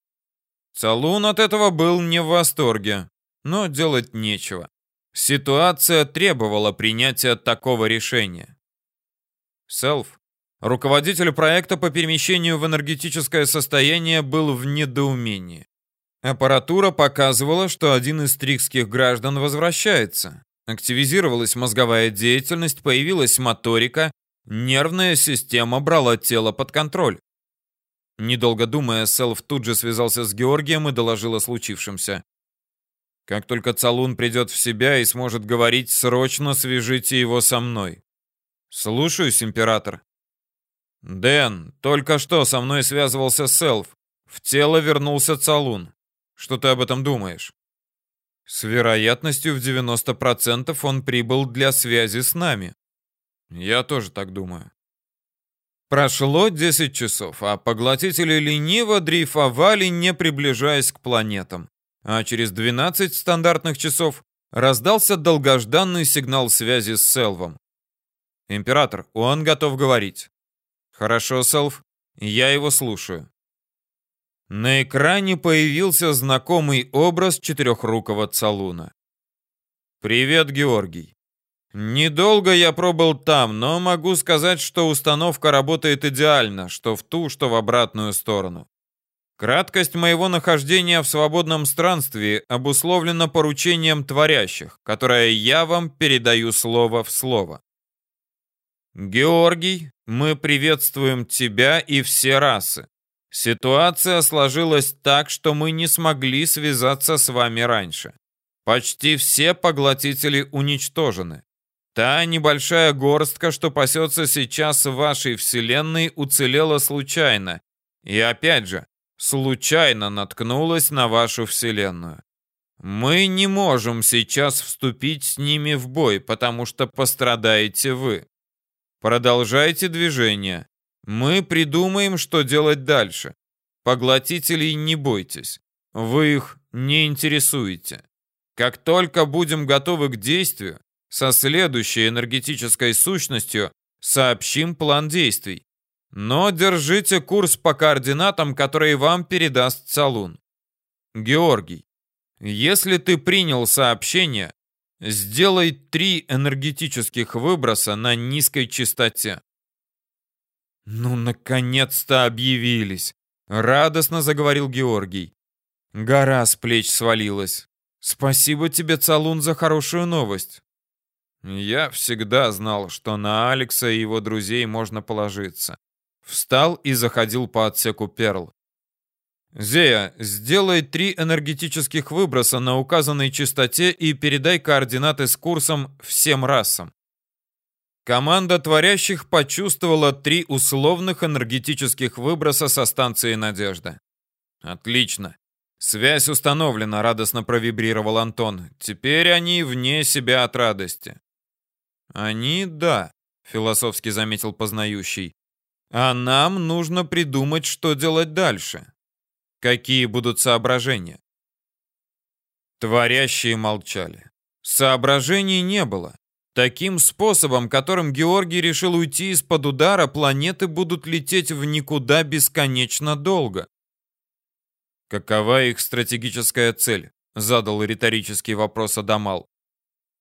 Цалун от этого был не в восторге, но делать нечего. Ситуация требовала принятия такого решения. Селф, руководитель проекта по перемещению в энергетическое состояние, был в недоумении. Аппаратура показывала, что один из трикских граждан возвращается. Активизировалась мозговая деятельность, появилась моторика, нервная система брала тело под контроль. Недолго думая, Селф тут же связался с Георгием и доложил о случившемся. Как только Цалун придет в себя и сможет говорить, срочно свяжите его со мной. Слушаюсь, император. Дэн, только что со мной связывался Селф. В тело вернулся Цалун. Что ты об этом думаешь? С вероятностью в 90% он прибыл для связи с нами. Я тоже так думаю. Прошло 10 часов, а поглотители лениво дрейфовали, не приближаясь к планетам. А через 12 стандартных часов раздался долгожданный сигнал связи с Селвом. «Император, он готов говорить». «Хорошо, Селв, я его слушаю». На экране появился знакомый образ четырехрукого Цалуна. «Привет, Георгий. Недолго я пробыл там, но могу сказать, что установка работает идеально, что в ту, что в обратную сторону. Краткость моего нахождения в свободном странстве обусловлена поручением творящих, которое я вам передаю слово в слово. Георгий, мы приветствуем тебя и все расы. Ситуация сложилась так, что мы не смогли связаться с вами раньше. Почти все поглотители уничтожены. Та небольшая горстка, что пасется сейчас в вашей вселенной, уцелела случайно. И опять же, случайно наткнулась на вашу вселенную. Мы не можем сейчас вступить с ними в бой, потому что пострадаете вы. Продолжайте движение. Мы придумаем, что делать дальше. Поглотителей не бойтесь. Вы их не интересуете. Как только будем готовы к действию, со следующей энергетической сущностью сообщим план действий. Но держите курс по координатам, которые вам передаст Салун. Георгий, если ты принял сообщение, сделай три энергетических выброса на низкой частоте. «Ну, наконец-то объявились!» — радостно заговорил Георгий. Гора с плеч свалилась. «Спасибо тебе, Цалун, за хорошую новость». Я всегда знал, что на Алекса и его друзей можно положиться. Встал и заходил по отсеку Перл. «Зея, сделай три энергетических выброса на указанной частоте и передай координаты с курсом всем расам. Команда творящих почувствовала три условных энергетических выброса со станции «Надежда». «Отлично. Связь установлена», — радостно провибрировал Антон. «Теперь они вне себя от радости». «Они, да», — философски заметил познающий. «А нам нужно придумать, что делать дальше. Какие будут соображения?» Творящие молчали. Соображений не было. Таким способом, которым Георгий решил уйти из-под удара, планеты будут лететь в никуда бесконечно долго. Какова их стратегическая цель? Задал риторический вопрос Адамал.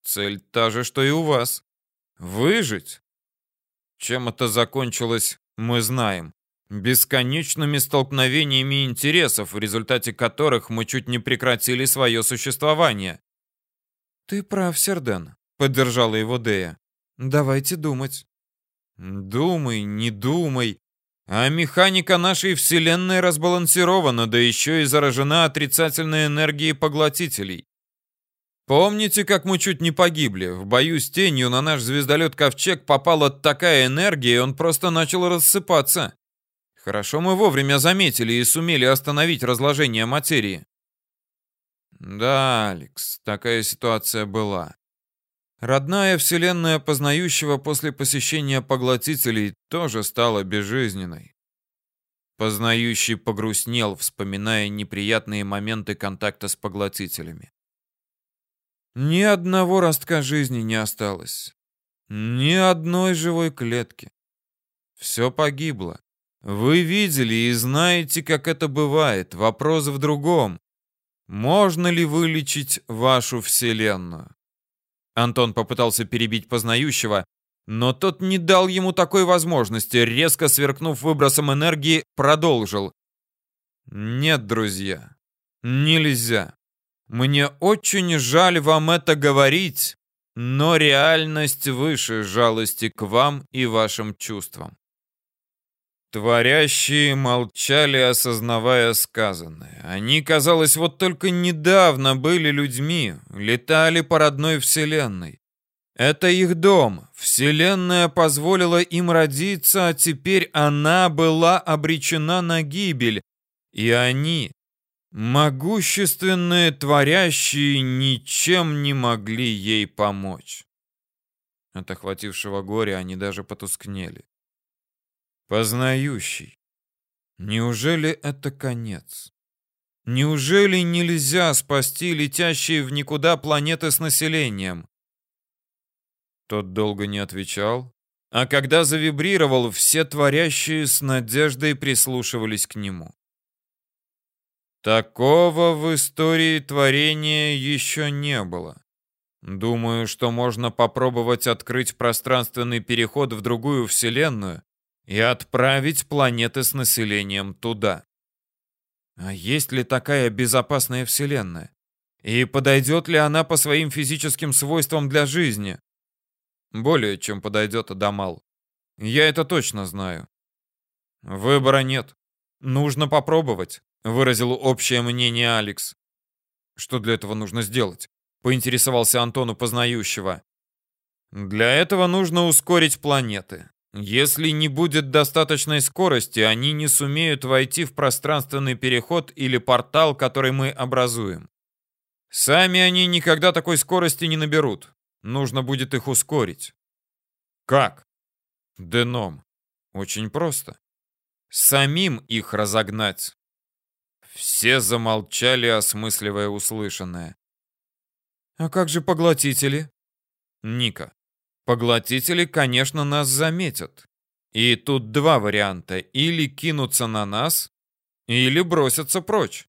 Цель та же, что и у вас. Выжить. Чем это закончилось, мы знаем. Бесконечными столкновениями интересов, в результате которых мы чуть не прекратили свое существование. Ты прав, Серден. Поддержала его Дея. Давайте думать. Думай, не думай. А механика нашей Вселенной разбалансирована, да еще и заражена отрицательной энергией поглотителей. Помните, как мы чуть не погибли? В бою с тенью на наш звездолет Ковчег попала такая энергия, и он просто начал рассыпаться. Хорошо мы вовремя заметили и сумели остановить разложение материи. Да, Алекс, такая ситуация была. Родная вселенная познающего после посещения поглотителей тоже стала безжизненной. Познающий погрустнел, вспоминая неприятные моменты контакта с поглотителями. Ни одного ростка жизни не осталось. Ни одной живой клетки. Все погибло. Вы видели и знаете, как это бывает. Вопрос в другом. Можно ли вылечить вашу вселенную? Антон попытался перебить познающего, но тот не дал ему такой возможности, резко сверкнув выбросом энергии, продолжил. Нет, друзья, нельзя. Мне очень жаль вам это говорить, но реальность выше жалости к вам и вашим чувствам. Творящие молчали, осознавая сказанное. Они, казалось, вот только недавно были людьми, летали по родной вселенной. Это их дом. Вселенная позволила им родиться, а теперь она была обречена на гибель. И они, могущественные творящие, ничем не могли ей помочь. От охватившего горя они даже потускнели. Познающий. Неужели это конец? Неужели нельзя спасти летящие в никуда планеты с населением? Тот долго не отвечал, а когда завибрировал, все творящие с надеждой прислушивались к нему. Такого в истории творения еще не было. Думаю, что можно попробовать открыть пространственный переход в другую вселенную и отправить планеты с населением туда. А есть ли такая безопасная вселенная? И подойдет ли она по своим физическим свойствам для жизни? Более чем подойдет Адамал. Я это точно знаю. Выбора нет. Нужно попробовать, выразил общее мнение Алекс. Что для этого нужно сделать? Поинтересовался Антону познающего. Для этого нужно ускорить планеты. Если не будет достаточной скорости, они не сумеют войти в пространственный переход или портал, который мы образуем. Сами они никогда такой скорости не наберут. Нужно будет их ускорить. Как? Деном. Очень просто. Самим их разогнать. Все замолчали, осмысливая услышанное. А как же поглотители? Ника. Поглотители, конечно, нас заметят. И тут два варианта. Или кинутся на нас, или бросятся прочь.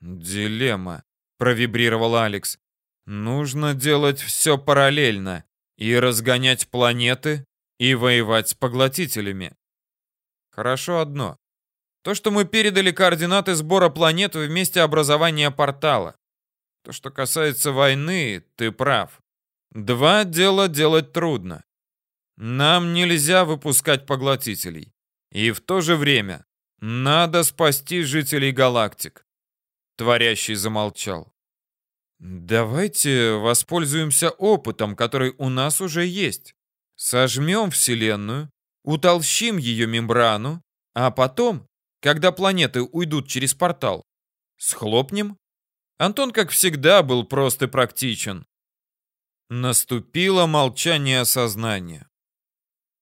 Дилемма, провибрировал Алекс. Нужно делать все параллельно. И разгонять планеты, и воевать с поглотителями. Хорошо одно. То, что мы передали координаты сбора планет в месте образования портала. То, что касается войны, ты прав. Два дела делать трудно. Нам нельзя выпускать поглотителей. И в то же время надо спасти жителей галактик. Творящий замолчал. Давайте воспользуемся опытом, который у нас уже есть. Сожмем Вселенную, утолщим ее мембрану, а потом, когда планеты уйдут через портал, схлопнем. Антон, как всегда, был прост и практичен. Наступило молчание сознания.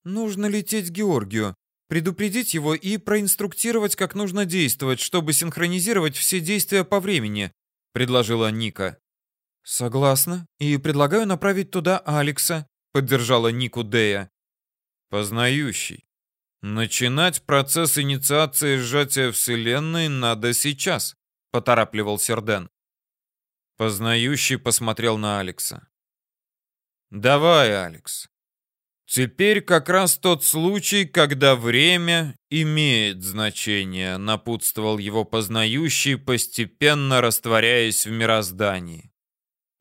Нужно лететь к Георгию, предупредить его и проинструктировать, как нужно действовать, чтобы синхронизировать все действия по времени, предложила Ника. Согласна, и предлагаю направить туда Алекса, поддержала Нику Дея. Познающий. Начинать процесс инициации сжатия Вселенной надо сейчас, поторапливал Серден. Познающий посмотрел на Алекса. Давай, Алекс. Теперь как раз тот случай, когда время имеет значение, напутствовал его познающий, постепенно растворяясь в мироздании.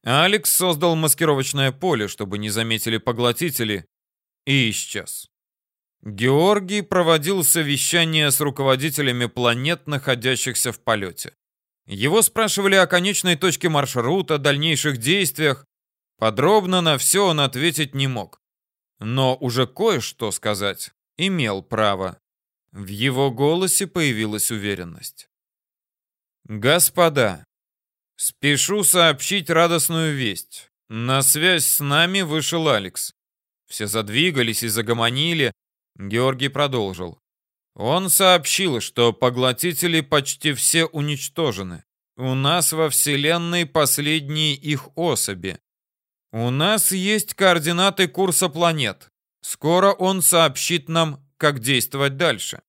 Алекс создал маскировочное поле, чтобы не заметили поглотители, и исчез. Георгий проводил совещание с руководителями планет, находящихся в полете. Его спрашивали о конечной точке маршрута, дальнейших действиях, Подробно на все он ответить не мог. Но уже кое-что сказать имел право. В его голосе появилась уверенность. «Господа, спешу сообщить радостную весть. На связь с нами вышел Алекс. Все задвигались и загомонили. Георгий продолжил. Он сообщил, что поглотители почти все уничтожены. У нас во Вселенной последние их особи. У нас есть координаты курса планет. Скоро он сообщит нам, как действовать дальше.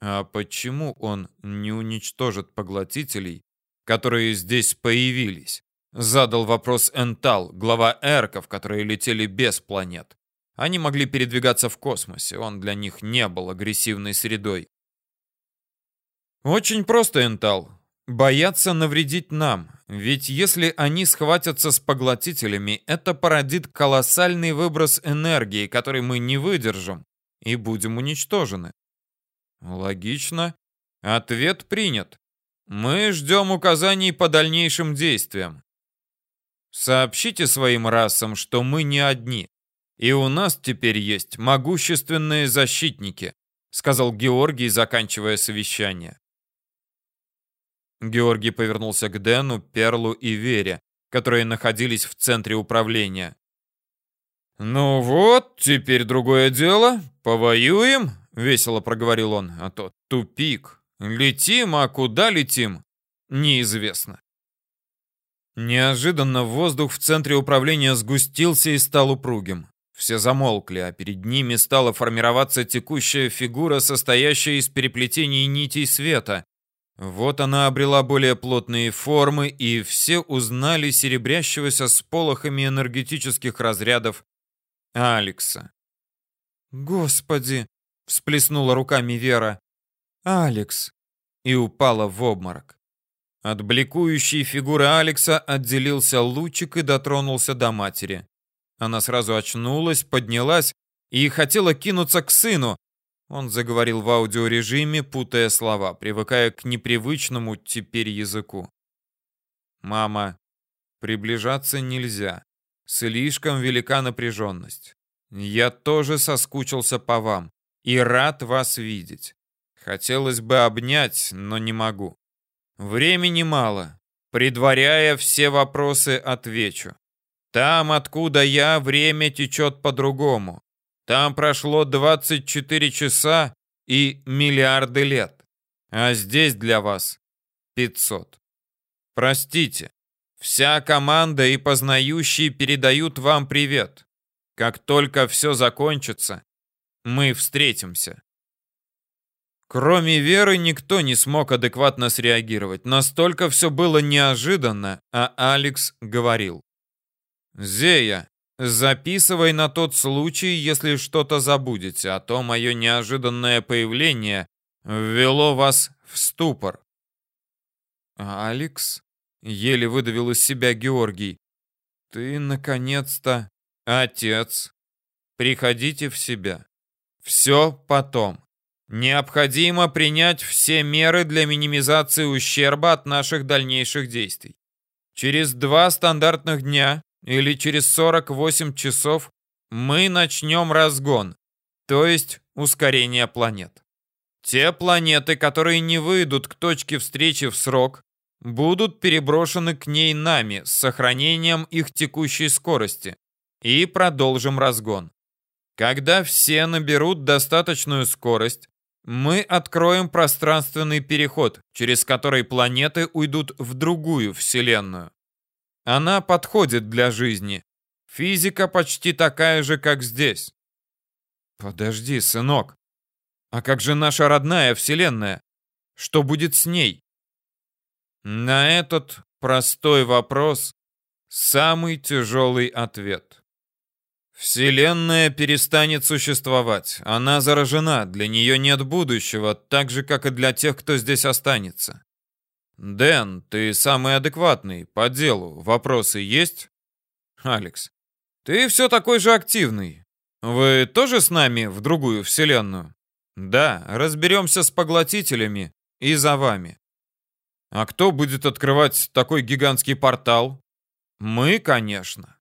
А почему он не уничтожит поглотителей, которые здесь появились? Задал вопрос Энтал, глава эрков, которые летели без планет. Они могли передвигаться в космосе, он для них не был агрессивной средой. Очень просто, Энтал. Боятся навредить нам, ведь если они схватятся с поглотителями, это породит колоссальный выброс энергии, который мы не выдержим, и будем уничтожены. Логично. Ответ принят. Мы ждем указаний по дальнейшим действиям. Сообщите своим расам, что мы не одни, и у нас теперь есть могущественные защитники, сказал Георгий, заканчивая совещание. Георгий повернулся к Дэну, Перлу и Вере, которые находились в центре управления. «Ну вот, теперь другое дело. Повоюем?» — весело проговорил он. «А то тупик. Летим, а куда летим? Неизвестно». Неожиданно воздух в центре управления сгустился и стал упругим. Все замолкли, а перед ними стала формироваться текущая фигура, состоящая из переплетений нитей света, вот она обрела более плотные формы, и все узнали серебрящегося с полохами энергетических разрядов Алекса. «Господи!» — всплеснула руками Вера. «Алекс!» — и упала в обморок. От бликующей фигуры Алекса отделился лучик и дотронулся до матери. Она сразу очнулась, поднялась и хотела кинуться к сыну, он заговорил в аудиорежиме, путая слова, привыкая к непривычному теперь языку. «Мама, приближаться нельзя. Слишком велика напряженность. Я тоже соскучился по вам и рад вас видеть. Хотелось бы обнять, но не могу. Времени мало. Предваряя все вопросы, отвечу. Там, откуда я, время течет по-другому. Там прошло 24 часа и миллиарды лет. А здесь для вас 500. Простите, вся команда и познающие передают вам привет. Как только все закончится, мы встретимся. Кроме Веры никто не смог адекватно среагировать. Настолько все было неожиданно, а Алекс говорил. «Зея, Записывай на тот случай, если что-то забудете, а то мое неожиданное появление ввело вас в ступор. Алекс, еле выдавил из себя Георгий. Ты наконец-то отец. Приходите в себя. Все потом. Необходимо принять все меры для минимизации ущерба от наших дальнейших действий. Через два стандартных дня или через 48 часов мы начнем разгон, то есть ускорение планет. Те планеты, которые не выйдут к точке встречи в срок, будут переброшены к ней нами с сохранением их текущей скорости и продолжим разгон. Когда все наберут достаточную скорость, мы откроем пространственный переход, через который планеты уйдут в другую вселенную. Она подходит для жизни. Физика почти такая же, как здесь. Подожди, сынок. А как же наша родная Вселенная? Что будет с ней? На этот простой вопрос самый тяжелый ответ. Вселенная перестанет существовать. Она заражена, для нее нет будущего, так же, как и для тех, кто здесь останется. «Дэн, ты самый адекватный, по делу. Вопросы есть?» «Алекс, ты все такой же активный. Вы тоже с нами в другую вселенную?» «Да, разберемся с поглотителями и за вами». «А кто будет открывать такой гигантский портал?» «Мы, конечно».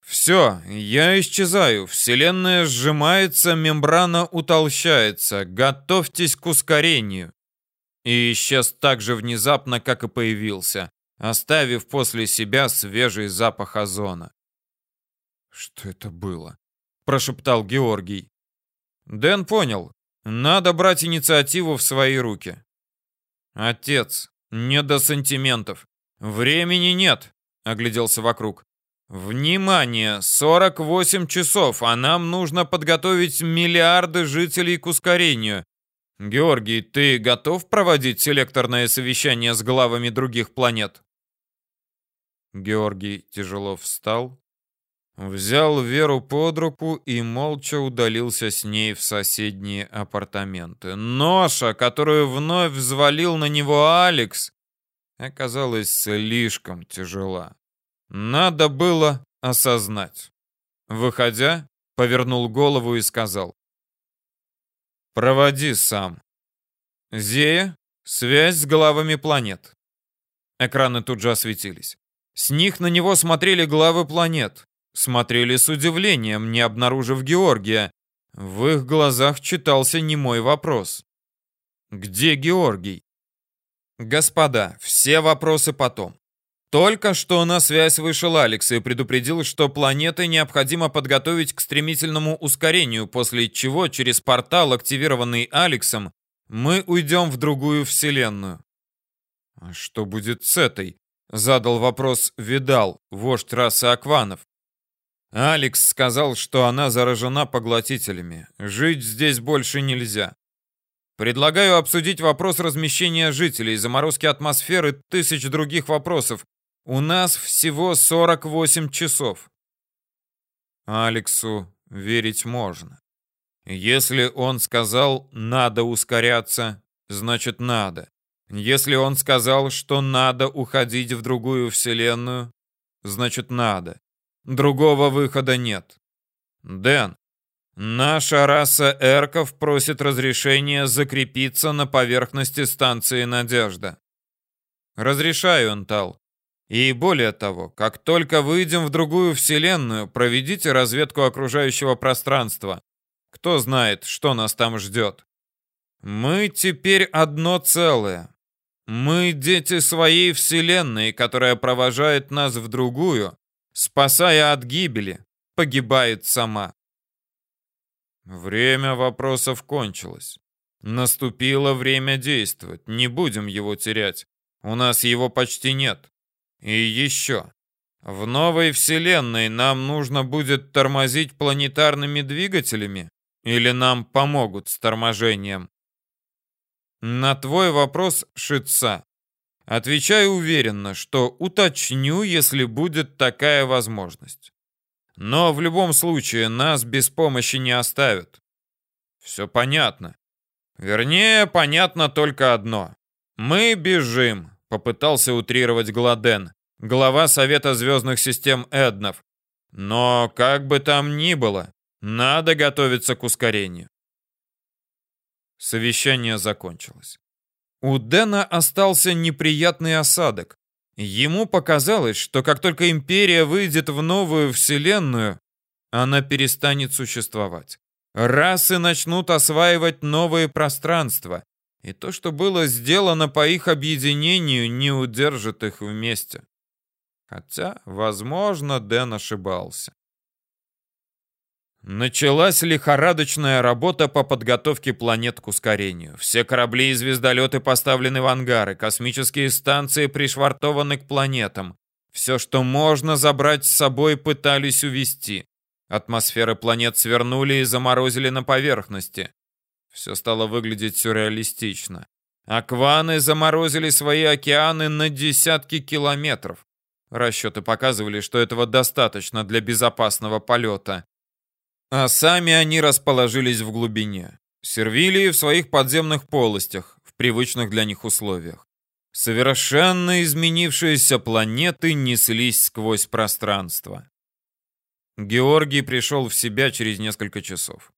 «Все, я исчезаю. Вселенная сжимается, мембрана утолщается. Готовьтесь к ускорению и исчез так же внезапно, как и появился, оставив после себя свежий запах озона. «Что это было?» – прошептал Георгий. Дэн понял. Надо брать инициативу в свои руки. Отец, не до сантиментов. Времени нет, огляделся вокруг. Внимание, 48 часов, а нам нужно подготовить миллиарды жителей к ускорению. Георгий, ты готов проводить селекторное совещание с главами других планет? Георгий тяжело встал, взял Веру под руку и молча удалился с ней в соседние апартаменты. Ноша, которую вновь взвалил на него Алекс, оказалась слишком тяжела. Надо было осознать. Выходя, повернул голову и сказал. «Проводи сам. Зея, связь с главами планет». Экраны тут же осветились. С них на него смотрели главы планет. Смотрели с удивлением, не обнаружив Георгия. В их глазах читался немой вопрос. «Где Георгий?» «Господа, все вопросы потом. Только что на связь вышел Алекс и предупредил, что планеты необходимо подготовить к стремительному ускорению, после чего через портал, активированный Алексом, мы уйдем в другую вселенную. А что будет с этой? Задал вопрос Видал, вождь расы Акванов. Алекс сказал, что она заражена поглотителями. Жить здесь больше нельзя. Предлагаю обсудить вопрос размещения жителей, заморозки атмосферы, тысяч других вопросов, у нас всего 48 часов. Алексу верить можно. Если он сказал «надо ускоряться», значит «надо». Если он сказал, что надо уходить в другую вселенную, значит «надо». Другого выхода нет. Дэн, наша раса эрков просит разрешения закрепиться на поверхности станции «Надежда». Разрешаю, Антал. И более того, как только выйдем в другую вселенную, проведите разведку окружающего пространства. Кто знает, что нас там ждет. Мы теперь одно целое. Мы дети своей вселенной, которая провожает нас в другую, спасая от гибели, погибает сама. Время вопросов кончилось. Наступило время действовать. Не будем его терять. У нас его почти нет. И еще. В новой вселенной нам нужно будет тормозить планетарными двигателями? Или нам помогут с торможением? На твой вопрос, Шица, отвечаю уверенно, что уточню, если будет такая возможность. Но в любом случае нас без помощи не оставят. Все понятно. Вернее, понятно только одно. Мы бежим, попытался утрировать Гладен, глава Совета звездных систем Эднов. Но как бы там ни было, надо готовиться к ускорению. Совещание закончилось. У Дэна остался неприятный осадок. Ему показалось, что как только Империя выйдет в новую вселенную, она перестанет существовать. Расы начнут осваивать новые пространства, и то, что было сделано по их объединению, не удержит их вместе. Хотя, возможно, Дэн ошибался. Началась лихорадочная работа по подготовке планет к ускорению. Все корабли и звездолеты поставлены в ангары, космические станции пришвартованы к планетам. Все, что можно забрать с собой, пытались увести. Атмосферы планет свернули и заморозили на поверхности. Все стало выглядеть сюрреалистично. Акваны заморозили свои океаны на десятки километров. Расчеты показывали, что этого достаточно для безопасного полета. А сами они расположились в глубине. Сервилии в своих подземных полостях, в привычных для них условиях. Совершенно изменившиеся планеты неслись сквозь пространство. Георгий пришел в себя через несколько часов.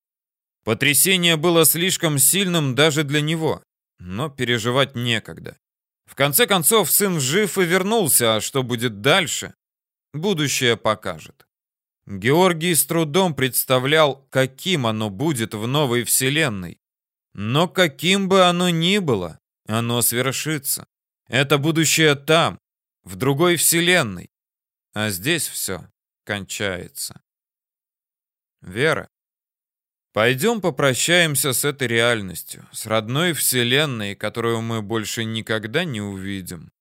Потрясение было слишком сильным даже для него, но переживать некогда. В конце концов, сын жив и вернулся, а что будет дальше, будущее покажет. Георгий с трудом представлял, каким оно будет в новой вселенной. Но каким бы оно ни было, оно свершится. Это будущее там, в другой вселенной. А здесь все кончается. Вера, Пойдем попрощаемся с этой реальностью, с родной вселенной, которую мы больше никогда не увидим.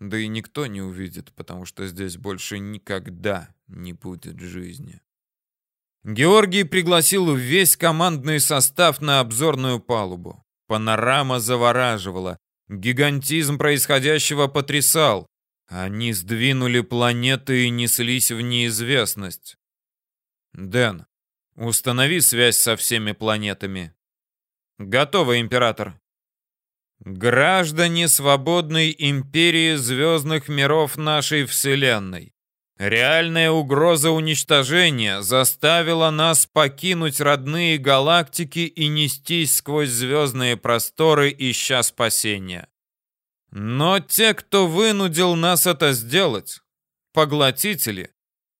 Да и никто не увидит, потому что здесь больше никогда не будет жизни. Георгий пригласил весь командный состав на обзорную палубу. Панорама завораживала. Гигантизм происходящего потрясал. Они сдвинули планеты и неслись в неизвестность. Дэн, установи связь со всеми планетами. Готово, император. Граждане свободной империи звездных миров нашей Вселенной. Реальная угроза уничтожения заставила нас покинуть родные галактики и нестись сквозь звездные просторы, ища спасения. Но те, кто вынудил нас это сделать, поглотители,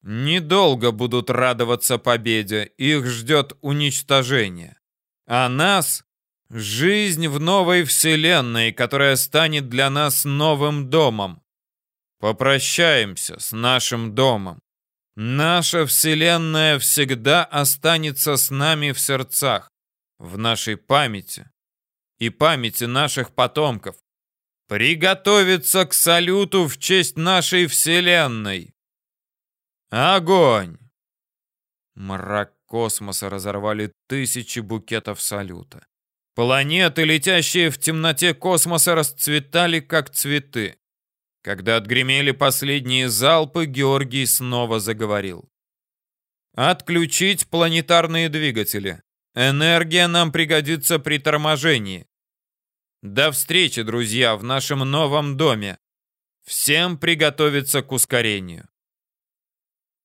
недолго будут радоваться победе, их ждет уничтожение. А нас — жизнь в новой вселенной, которая станет для нас новым домом. Попрощаемся с нашим домом. Наша Вселенная всегда останется с нами в сердцах, в нашей памяти и памяти наших потомков. Приготовиться к салюту в честь нашей Вселенной. Огонь! Мрак космоса разорвали тысячи букетов салюта. Планеты, летящие в темноте космоса, расцветали, как цветы. Когда отгремели последние залпы, Георгий снова заговорил. «Отключить планетарные двигатели. Энергия нам пригодится при торможении. До встречи, друзья, в нашем новом доме. Всем приготовиться к ускорению».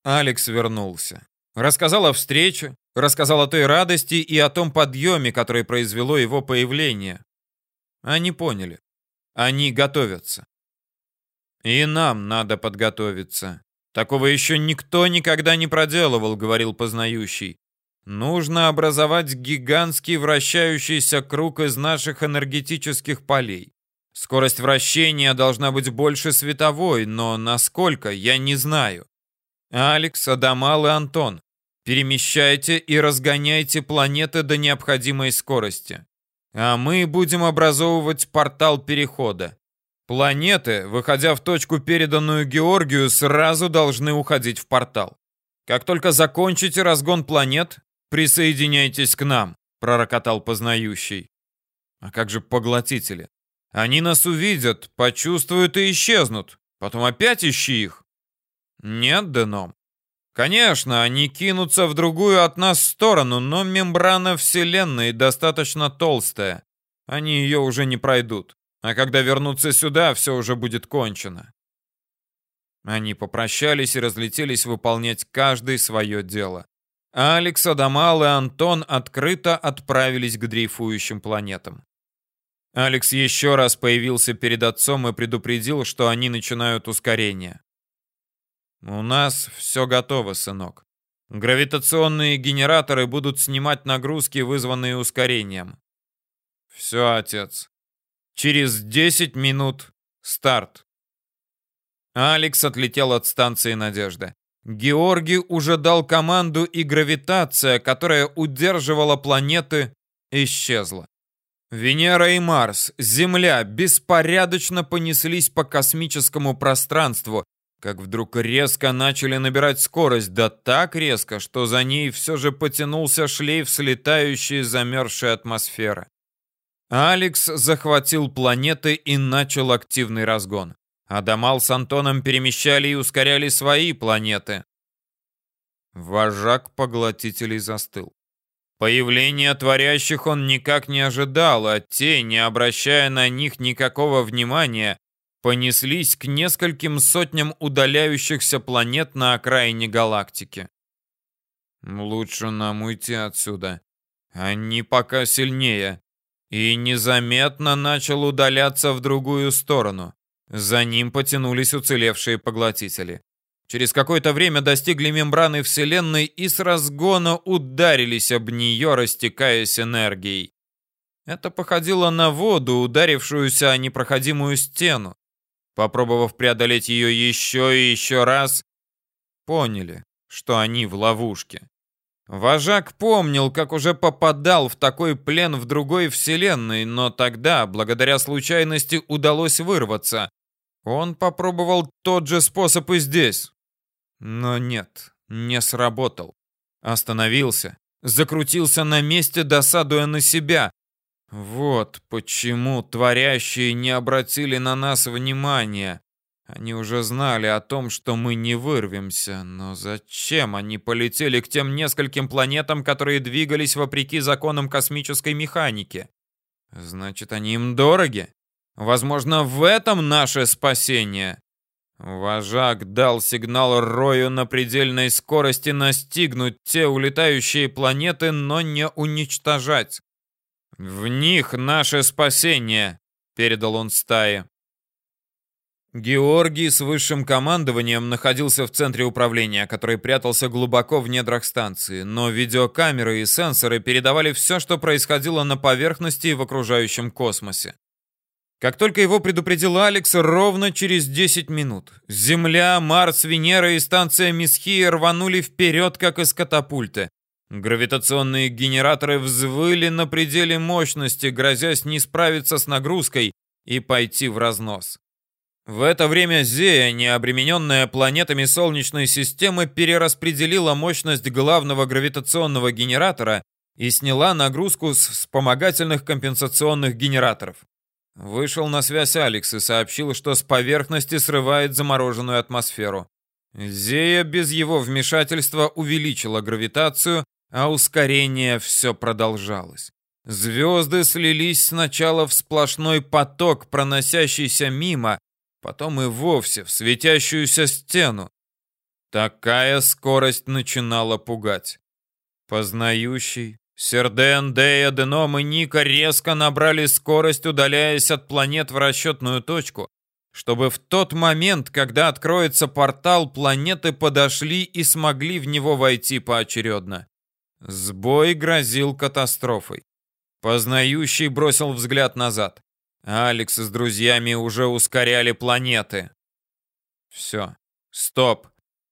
Алекс вернулся. Рассказал о встрече, рассказал о той радости и о том подъеме, который произвело его появление. Они поняли. Они готовятся. «И нам надо подготовиться. Такого еще никто никогда не проделывал», — говорил познающий. «Нужно образовать гигантский вращающийся круг из наших энергетических полей. Скорость вращения должна быть больше световой, но насколько, я не знаю. Алекс, Адамал и Антон, перемещайте и разгоняйте планеты до необходимой скорости. А мы будем образовывать портал перехода. Планеты, выходя в точку, переданную Георгию, сразу должны уходить в портал. Как только закончите разгон планет, присоединяйтесь к нам, пророкотал познающий. А как же поглотители? Они нас увидят, почувствуют и исчезнут. Потом опять ищи их. Нет, Деном. Конечно, они кинутся в другую от нас сторону, но мембрана Вселенной достаточно толстая. Они ее уже не пройдут. А когда вернутся сюда, все уже будет кончено. Они попрощались и разлетелись выполнять каждый свое дело. Алекс, Адамал и Антон открыто отправились к дрейфующим планетам. Алекс еще раз появился перед отцом и предупредил, что они начинают ускорение. «У нас все готово, сынок. Гравитационные генераторы будут снимать нагрузки, вызванные ускорением». «Все, отец. Через 10 минут старт. Алекс отлетел от станции «Надежда». Георгий уже дал команду, и гравитация, которая удерживала планеты, исчезла. Венера и Марс, Земля беспорядочно понеслись по космическому пространству, как вдруг резко начали набирать скорость, да так резко, что за ней все же потянулся шлейф слетающей замерзшей атмосферы. Алекс захватил планеты и начал активный разгон. Адамал с Антоном перемещали и ускоряли свои планеты. Вожак поглотителей застыл. Появление творящих он никак не ожидал, а те, не обращая на них никакого внимания, понеслись к нескольким сотням удаляющихся планет на окраине галактики. «Лучше нам уйти отсюда. Они пока сильнее», и незаметно начал удаляться в другую сторону. За ним потянулись уцелевшие поглотители. Через какое-то время достигли мембраны Вселенной и с разгона ударились об нее, растекаясь энергией. Это походило на воду, ударившуюся о непроходимую стену. Попробовав преодолеть ее еще и еще раз, поняли, что они в ловушке. Вожак помнил, как уже попадал в такой плен в другой вселенной, но тогда, благодаря случайности, удалось вырваться. Он попробовал тот же способ и здесь. Но нет, не сработал. Остановился, закрутился на месте, досадуя на себя. Вот почему творящие не обратили на нас внимания. Они уже знали о том, что мы не вырвемся, но зачем они полетели к тем нескольким планетам, которые двигались вопреки законам космической механики? Значит, они им дороги? Возможно, в этом наше спасение. Вожак дал сигнал Рою на предельной скорости настигнуть те улетающие планеты, но не уничтожать. «В них наше спасение», — передал он стае. Георгий с высшим командованием находился в центре управления, который прятался глубоко в недрах станции, но видеокамеры и сенсоры передавали все, что происходило на поверхности и в окружающем космосе. Как только его предупредил Алекс, ровно через 10 минут Земля, Марс, Венера и станция Мисхия рванули вперед, как из катапульты. Гравитационные генераторы взвыли на пределе мощности, грозясь не справиться с нагрузкой и пойти в разнос. В это время Зея, не обремененная планетами Солнечной системы, перераспределила мощность главного гравитационного генератора и сняла нагрузку с вспомогательных компенсационных генераторов. Вышел на связь Алекс и сообщил, что с поверхности срывает замороженную атмосферу. Зея без его вмешательства увеличила гравитацию, а ускорение все продолжалось. Звезды слились сначала в сплошной поток, проносящийся мимо, потом и вовсе в светящуюся стену. Такая скорость начинала пугать. Познающий, Серден, Дея, Деном и Ника резко набрали скорость, удаляясь от планет в расчетную точку, чтобы в тот момент, когда откроется портал, планеты подошли и смогли в него войти поочередно. Сбой грозил катастрофой. Познающий бросил взгляд назад. Алекс с друзьями уже ускоряли планеты. Все. Стоп.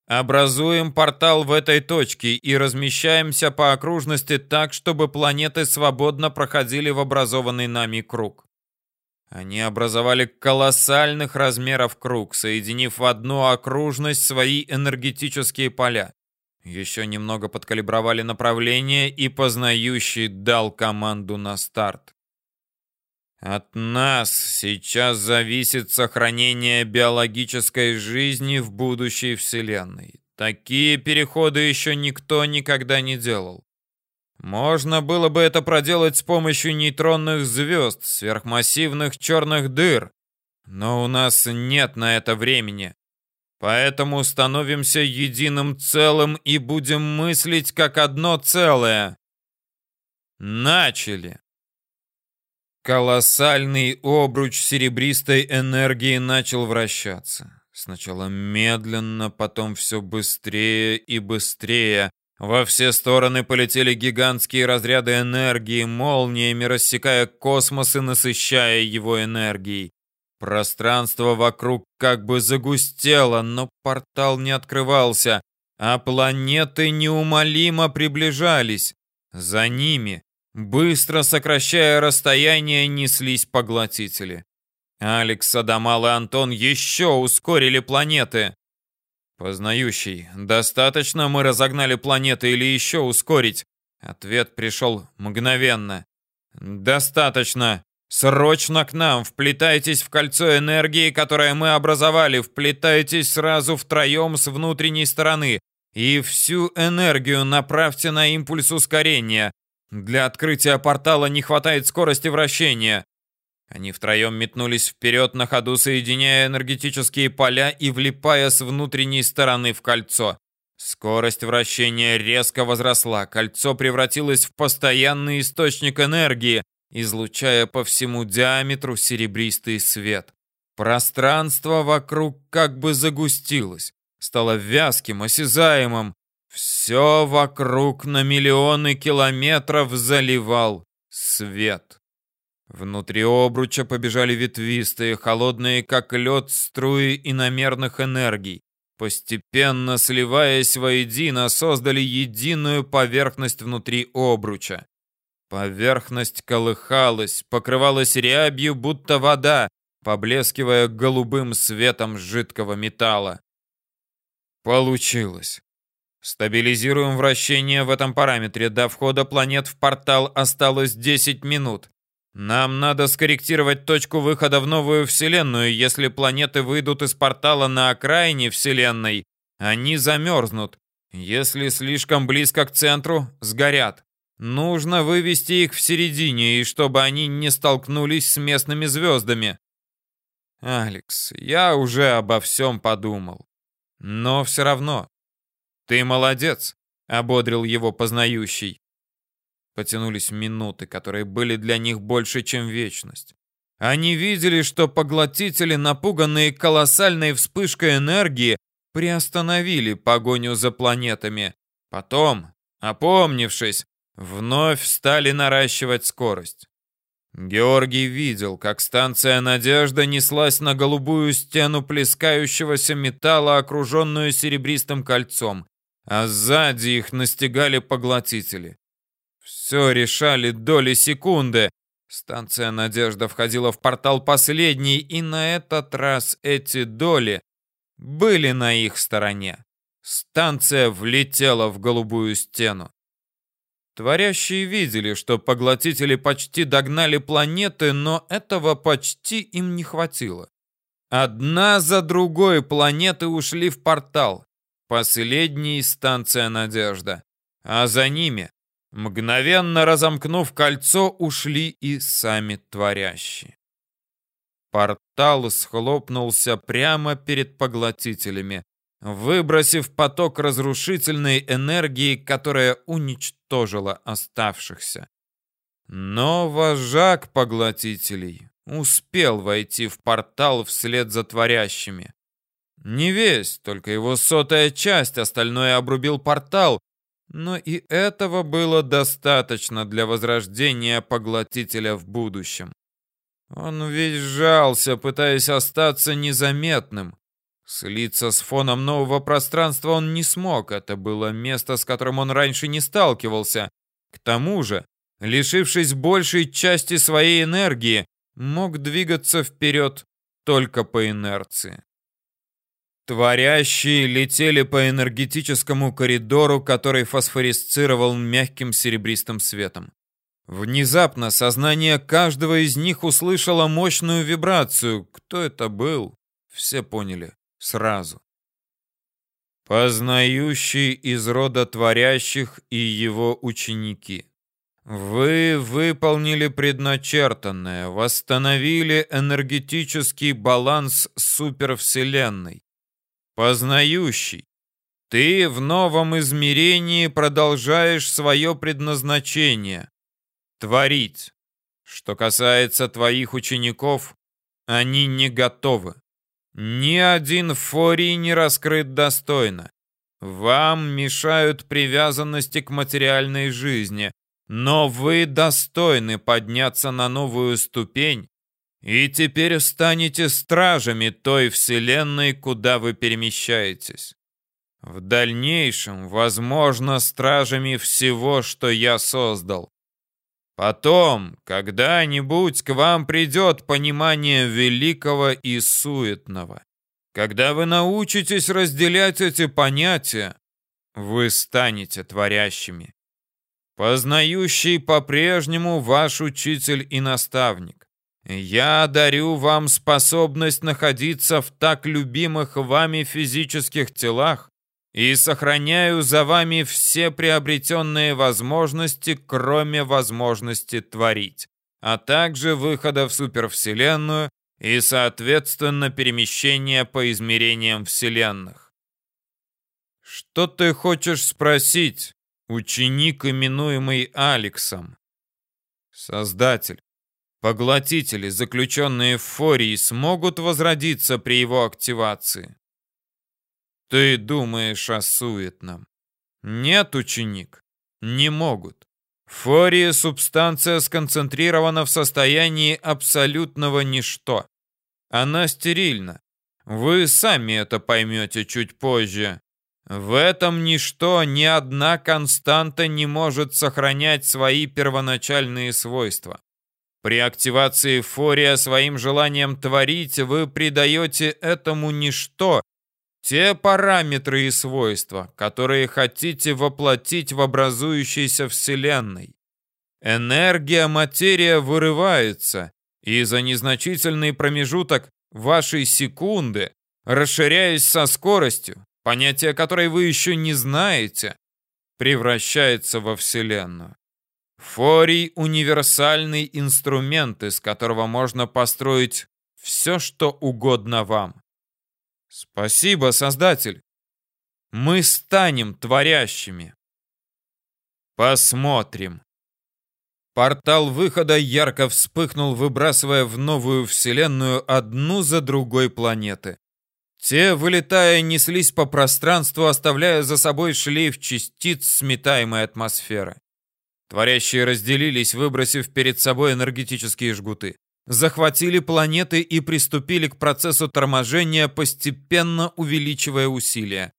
Образуем портал в этой точке и размещаемся по окружности так, чтобы планеты свободно проходили в образованный нами круг. Они образовали колоссальных размеров круг, соединив в одну окружность свои энергетические поля. Еще немного подкалибровали направление и познающий дал команду на старт. От нас сейчас зависит сохранение биологической жизни в будущей Вселенной. Такие переходы еще никто никогда не делал. Можно было бы это проделать с помощью нейтронных звезд, сверхмассивных черных дыр, но у нас нет на это времени. Поэтому становимся единым целым и будем мыслить как одно целое. Начали. Колоссальный обруч серебристой энергии начал вращаться. Сначала медленно, потом все быстрее и быстрее. Во все стороны полетели гигантские разряды энергии, молниями рассекая космос и насыщая его энергией. Пространство вокруг как бы загустело, но портал не открывался, а планеты неумолимо приближались. За ними Быстро сокращая расстояние, неслись поглотители. Алекс, Адамал и Антон еще ускорили планеты. Познающий, достаточно мы разогнали планеты или еще ускорить? Ответ пришел мгновенно. Достаточно. Срочно к нам, вплетайтесь в кольцо энергии, которое мы образовали, вплетайтесь сразу втроем с внутренней стороны и всю энергию направьте на импульс ускорения. Для открытия портала не хватает скорости вращения. Они втроем метнулись вперед на ходу, соединяя энергетические поля и влипая с внутренней стороны в кольцо. Скорость вращения резко возросла, кольцо превратилось в постоянный источник энергии, излучая по всему диаметру серебристый свет. Пространство вокруг как бы загустилось, стало вязким, осязаемым, все вокруг на миллионы километров заливал свет. Внутри обруча побежали ветвистые, холодные, как лед, струи иномерных энергий. постепенно сливаясь воедино, создали единую поверхность внутри обруча. Поверхность колыхалась, покрывалась рябью, будто вода, поблескивая голубым светом жидкого металла. Получилось. Стабилизируем вращение в этом параметре. До входа планет в портал осталось 10 минут. Нам надо скорректировать точку выхода в новую Вселенную. Если планеты выйдут из портала на окраине Вселенной, они замерзнут. Если слишком близко к центру, сгорят. Нужно вывести их в середине, и чтобы они не столкнулись с местными звездами. Алекс, я уже обо всем подумал. Но все равно, «Ты молодец», — ободрил его познающий. Потянулись минуты, которые были для них больше, чем вечность. Они видели, что поглотители, напуганные колоссальной вспышкой энергии, приостановили погоню за планетами. Потом, опомнившись, вновь стали наращивать скорость. Георгий видел, как станция «Надежда» неслась на голубую стену плескающегося металла, окруженную серебристым кольцом а сзади их настигали поглотители. Все решали доли секунды. Станция «Надежда» входила в портал последней, и на этот раз эти доли были на их стороне. Станция влетела в голубую стену. Творящие видели, что поглотители почти догнали планеты, но этого почти им не хватило. Одна за другой планеты ушли в портал. Последняя станция «Надежда». А за ними, мгновенно разомкнув кольцо, ушли и сами творящие. Портал схлопнулся прямо перед поглотителями, выбросив поток разрушительной энергии, которая уничтожила оставшихся. Но вожак поглотителей успел войти в портал вслед за творящими. Не весь, только его сотая часть, остальное обрубил портал, но и этого было достаточно для возрождения поглотителя в будущем. Он весь сжался, пытаясь остаться незаметным. Слиться с фоном нового пространства он не смог, это было место, с которым он раньше не сталкивался. К тому же, лишившись большей части своей энергии, мог двигаться вперед только по инерции. Творящие летели по энергетическому коридору, который фосфорисцировал мягким серебристым светом. Внезапно сознание каждого из них услышало мощную вибрацию. Кто это был? Все поняли сразу. Познающий из рода творящих и его ученики. Вы выполнили предначертанное, восстановили энергетический баланс супервселенной. Познающий, ты в новом измерении продолжаешь свое предназначение — творить. Что касается твоих учеников, они не готовы. Ни один форий не раскрыт достойно. Вам мешают привязанности к материальной жизни, но вы достойны подняться на новую ступень и теперь станете стражами той вселенной, куда вы перемещаетесь. В дальнейшем, возможно, стражами всего, что я создал. Потом, когда-нибудь к вам придет понимание великого и суетного. Когда вы научитесь разделять эти понятия, вы станете творящими. Познающий по-прежнему ваш учитель и наставник. Я дарю вам способность находиться в так любимых вами физических телах и сохраняю за вами все приобретенные возможности, кроме возможности творить, а также выхода в супервселенную и, соответственно, перемещения по измерениям вселенных. Что ты хочешь спросить, ученик, именуемый Алексом? Создатель, Поглотители, заключенные в Фории, смогут возродиться при его активации. Ты думаешь о суетном. Нет, ученик, не могут. Фория субстанция сконцентрирована в состоянии абсолютного ничто. Она стерильна. Вы сами это поймете чуть позже. В этом ничто, ни одна константа не может сохранять свои первоначальные свойства. При активации фория своим желанием творить вы придаете этому ничто те параметры и свойства, которые хотите воплотить в образующейся Вселенной. Энергия материя вырывается, и за незначительный промежуток вашей секунды, расширяясь со скоростью, понятие которой вы еще не знаете, превращается во Вселенную. Форий — универсальный инструмент, из которого можно построить все, что угодно вам. Спасибо, Создатель. Мы станем творящими. Посмотрим. Портал выхода ярко вспыхнул, выбрасывая в новую вселенную одну за другой планеты. Те, вылетая, неслись по пространству, оставляя за собой шлейф частиц сметаемой атмосферы. Творящие разделились, выбросив перед собой энергетические жгуты. Захватили планеты и приступили к процессу торможения, постепенно увеличивая усилия.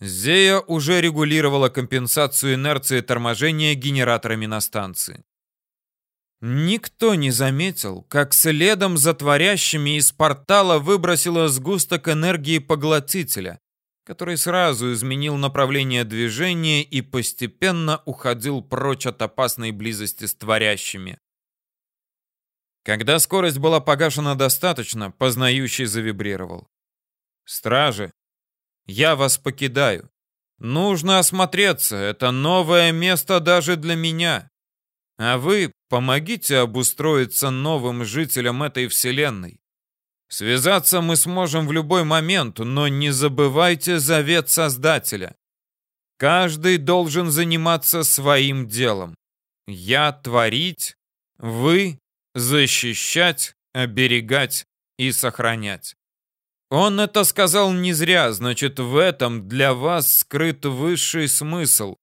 Зея уже регулировала компенсацию инерции торможения генераторами на станции. Никто не заметил, как следом за творящими из портала выбросило сгусток энергии поглотителя, который сразу изменил направление движения и постепенно уходил прочь от опасной близости с творящими. Когда скорость была погашена достаточно, познающий завибрировал. «Стражи, я вас покидаю. Нужно осмотреться, это новое место даже для меня. А вы помогите обустроиться новым жителям этой вселенной. Связаться мы сможем в любой момент, но не забывайте завет Создателя. Каждый должен заниматься своим делом. Я творить, вы защищать, оберегать и сохранять. Он это сказал не зря, значит, в этом для вас скрыт высший смысл,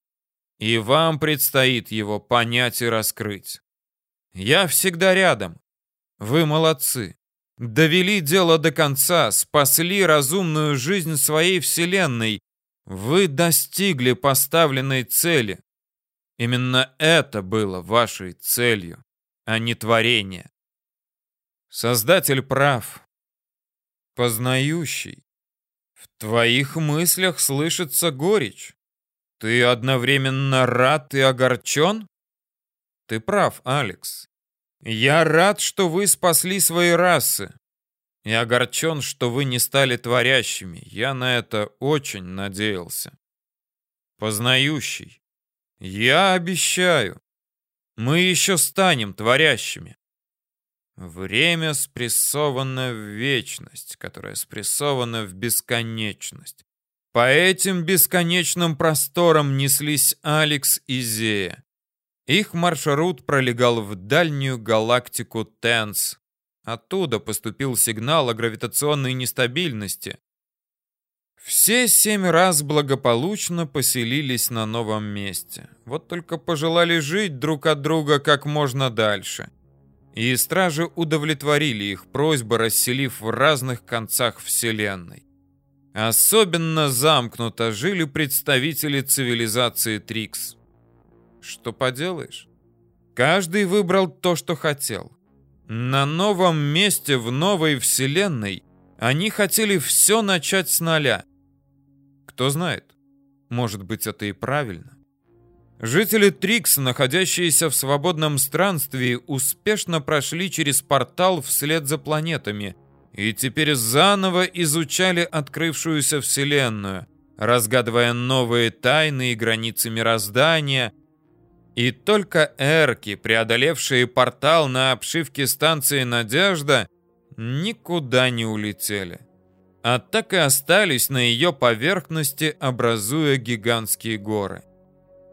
и вам предстоит его понять и раскрыть. Я всегда рядом. Вы молодцы. Довели дело до конца, спасли разумную жизнь своей вселенной. Вы достигли поставленной цели. Именно это было вашей целью, а не творение. Создатель прав. Познающий. В твоих мыслях слышится горечь. Ты одновременно рад и огорчен? Ты прав, Алекс. Я рад, что вы спасли свои расы. И огорчен, что вы не стали творящими. Я на это очень надеялся. Познающий. Я обещаю. Мы еще станем творящими. Время спрессовано в вечность, которая спрессована в бесконечность. По этим бесконечным просторам неслись Алекс и Зея. Их маршрут пролегал в дальнюю галактику Тенс. Оттуда поступил сигнал о гравитационной нестабильности. Все семь раз благополучно поселились на новом месте. Вот только пожелали жить друг от друга как можно дальше. И стражи удовлетворили их просьбы, расселив в разных концах Вселенной. Особенно замкнуто жили представители цивилизации Трикс. Что поделаешь? Каждый выбрал то, что хотел. На новом месте в новой вселенной они хотели все начать с нуля. Кто знает, может быть это и правильно. Жители Трикс, находящиеся в свободном странстве, успешно прошли через портал вслед за планетами – и теперь заново изучали открывшуюся Вселенную, разгадывая новые тайны и границы мироздания. И только эрки, преодолевшие портал на обшивке станции «Надежда», никуда не улетели, а так и остались на ее поверхности, образуя гигантские горы.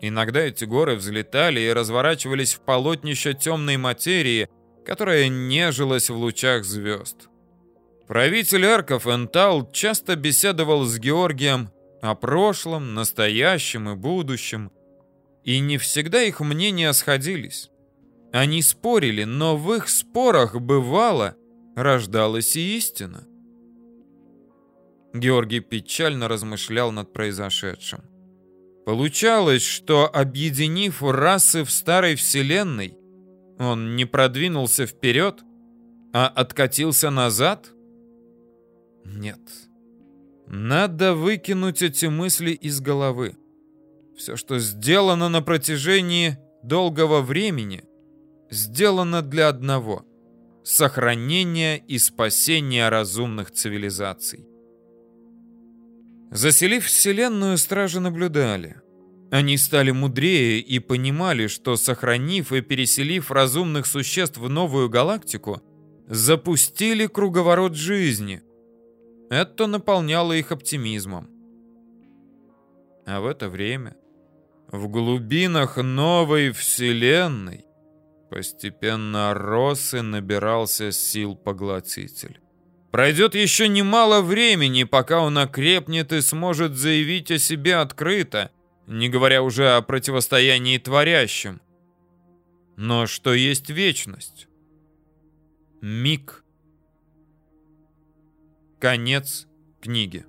Иногда эти горы взлетали и разворачивались в полотнище темной материи, которая нежилась в лучах звезд. Правитель Арков Энтал часто беседовал с Георгием о прошлом, настоящем и будущем, и не всегда их мнения сходились. Они спорили, но в их спорах бывало рождалась и истина. Георгий печально размышлял над произошедшим. Получалось, что объединив расы в старой вселенной, он не продвинулся вперед, а откатился назад? Нет. Надо выкинуть эти мысли из головы. Все, что сделано на протяжении долгого времени, сделано для одного — сохранения и спасения разумных цивилизаций. Заселив Вселенную, стражи наблюдали. Они стали мудрее и понимали, что, сохранив и переселив разумных существ в новую галактику, запустили круговорот жизни. Это наполняло их оптимизмом. А в это время в глубинах новой Вселенной постепенно рос и набирался сил поглотитель. Пройдет еще немало времени, пока он окрепнет и сможет заявить о себе открыто, не говоря уже о противостоянии творящим. Но что есть вечность? Миг. Конец книги.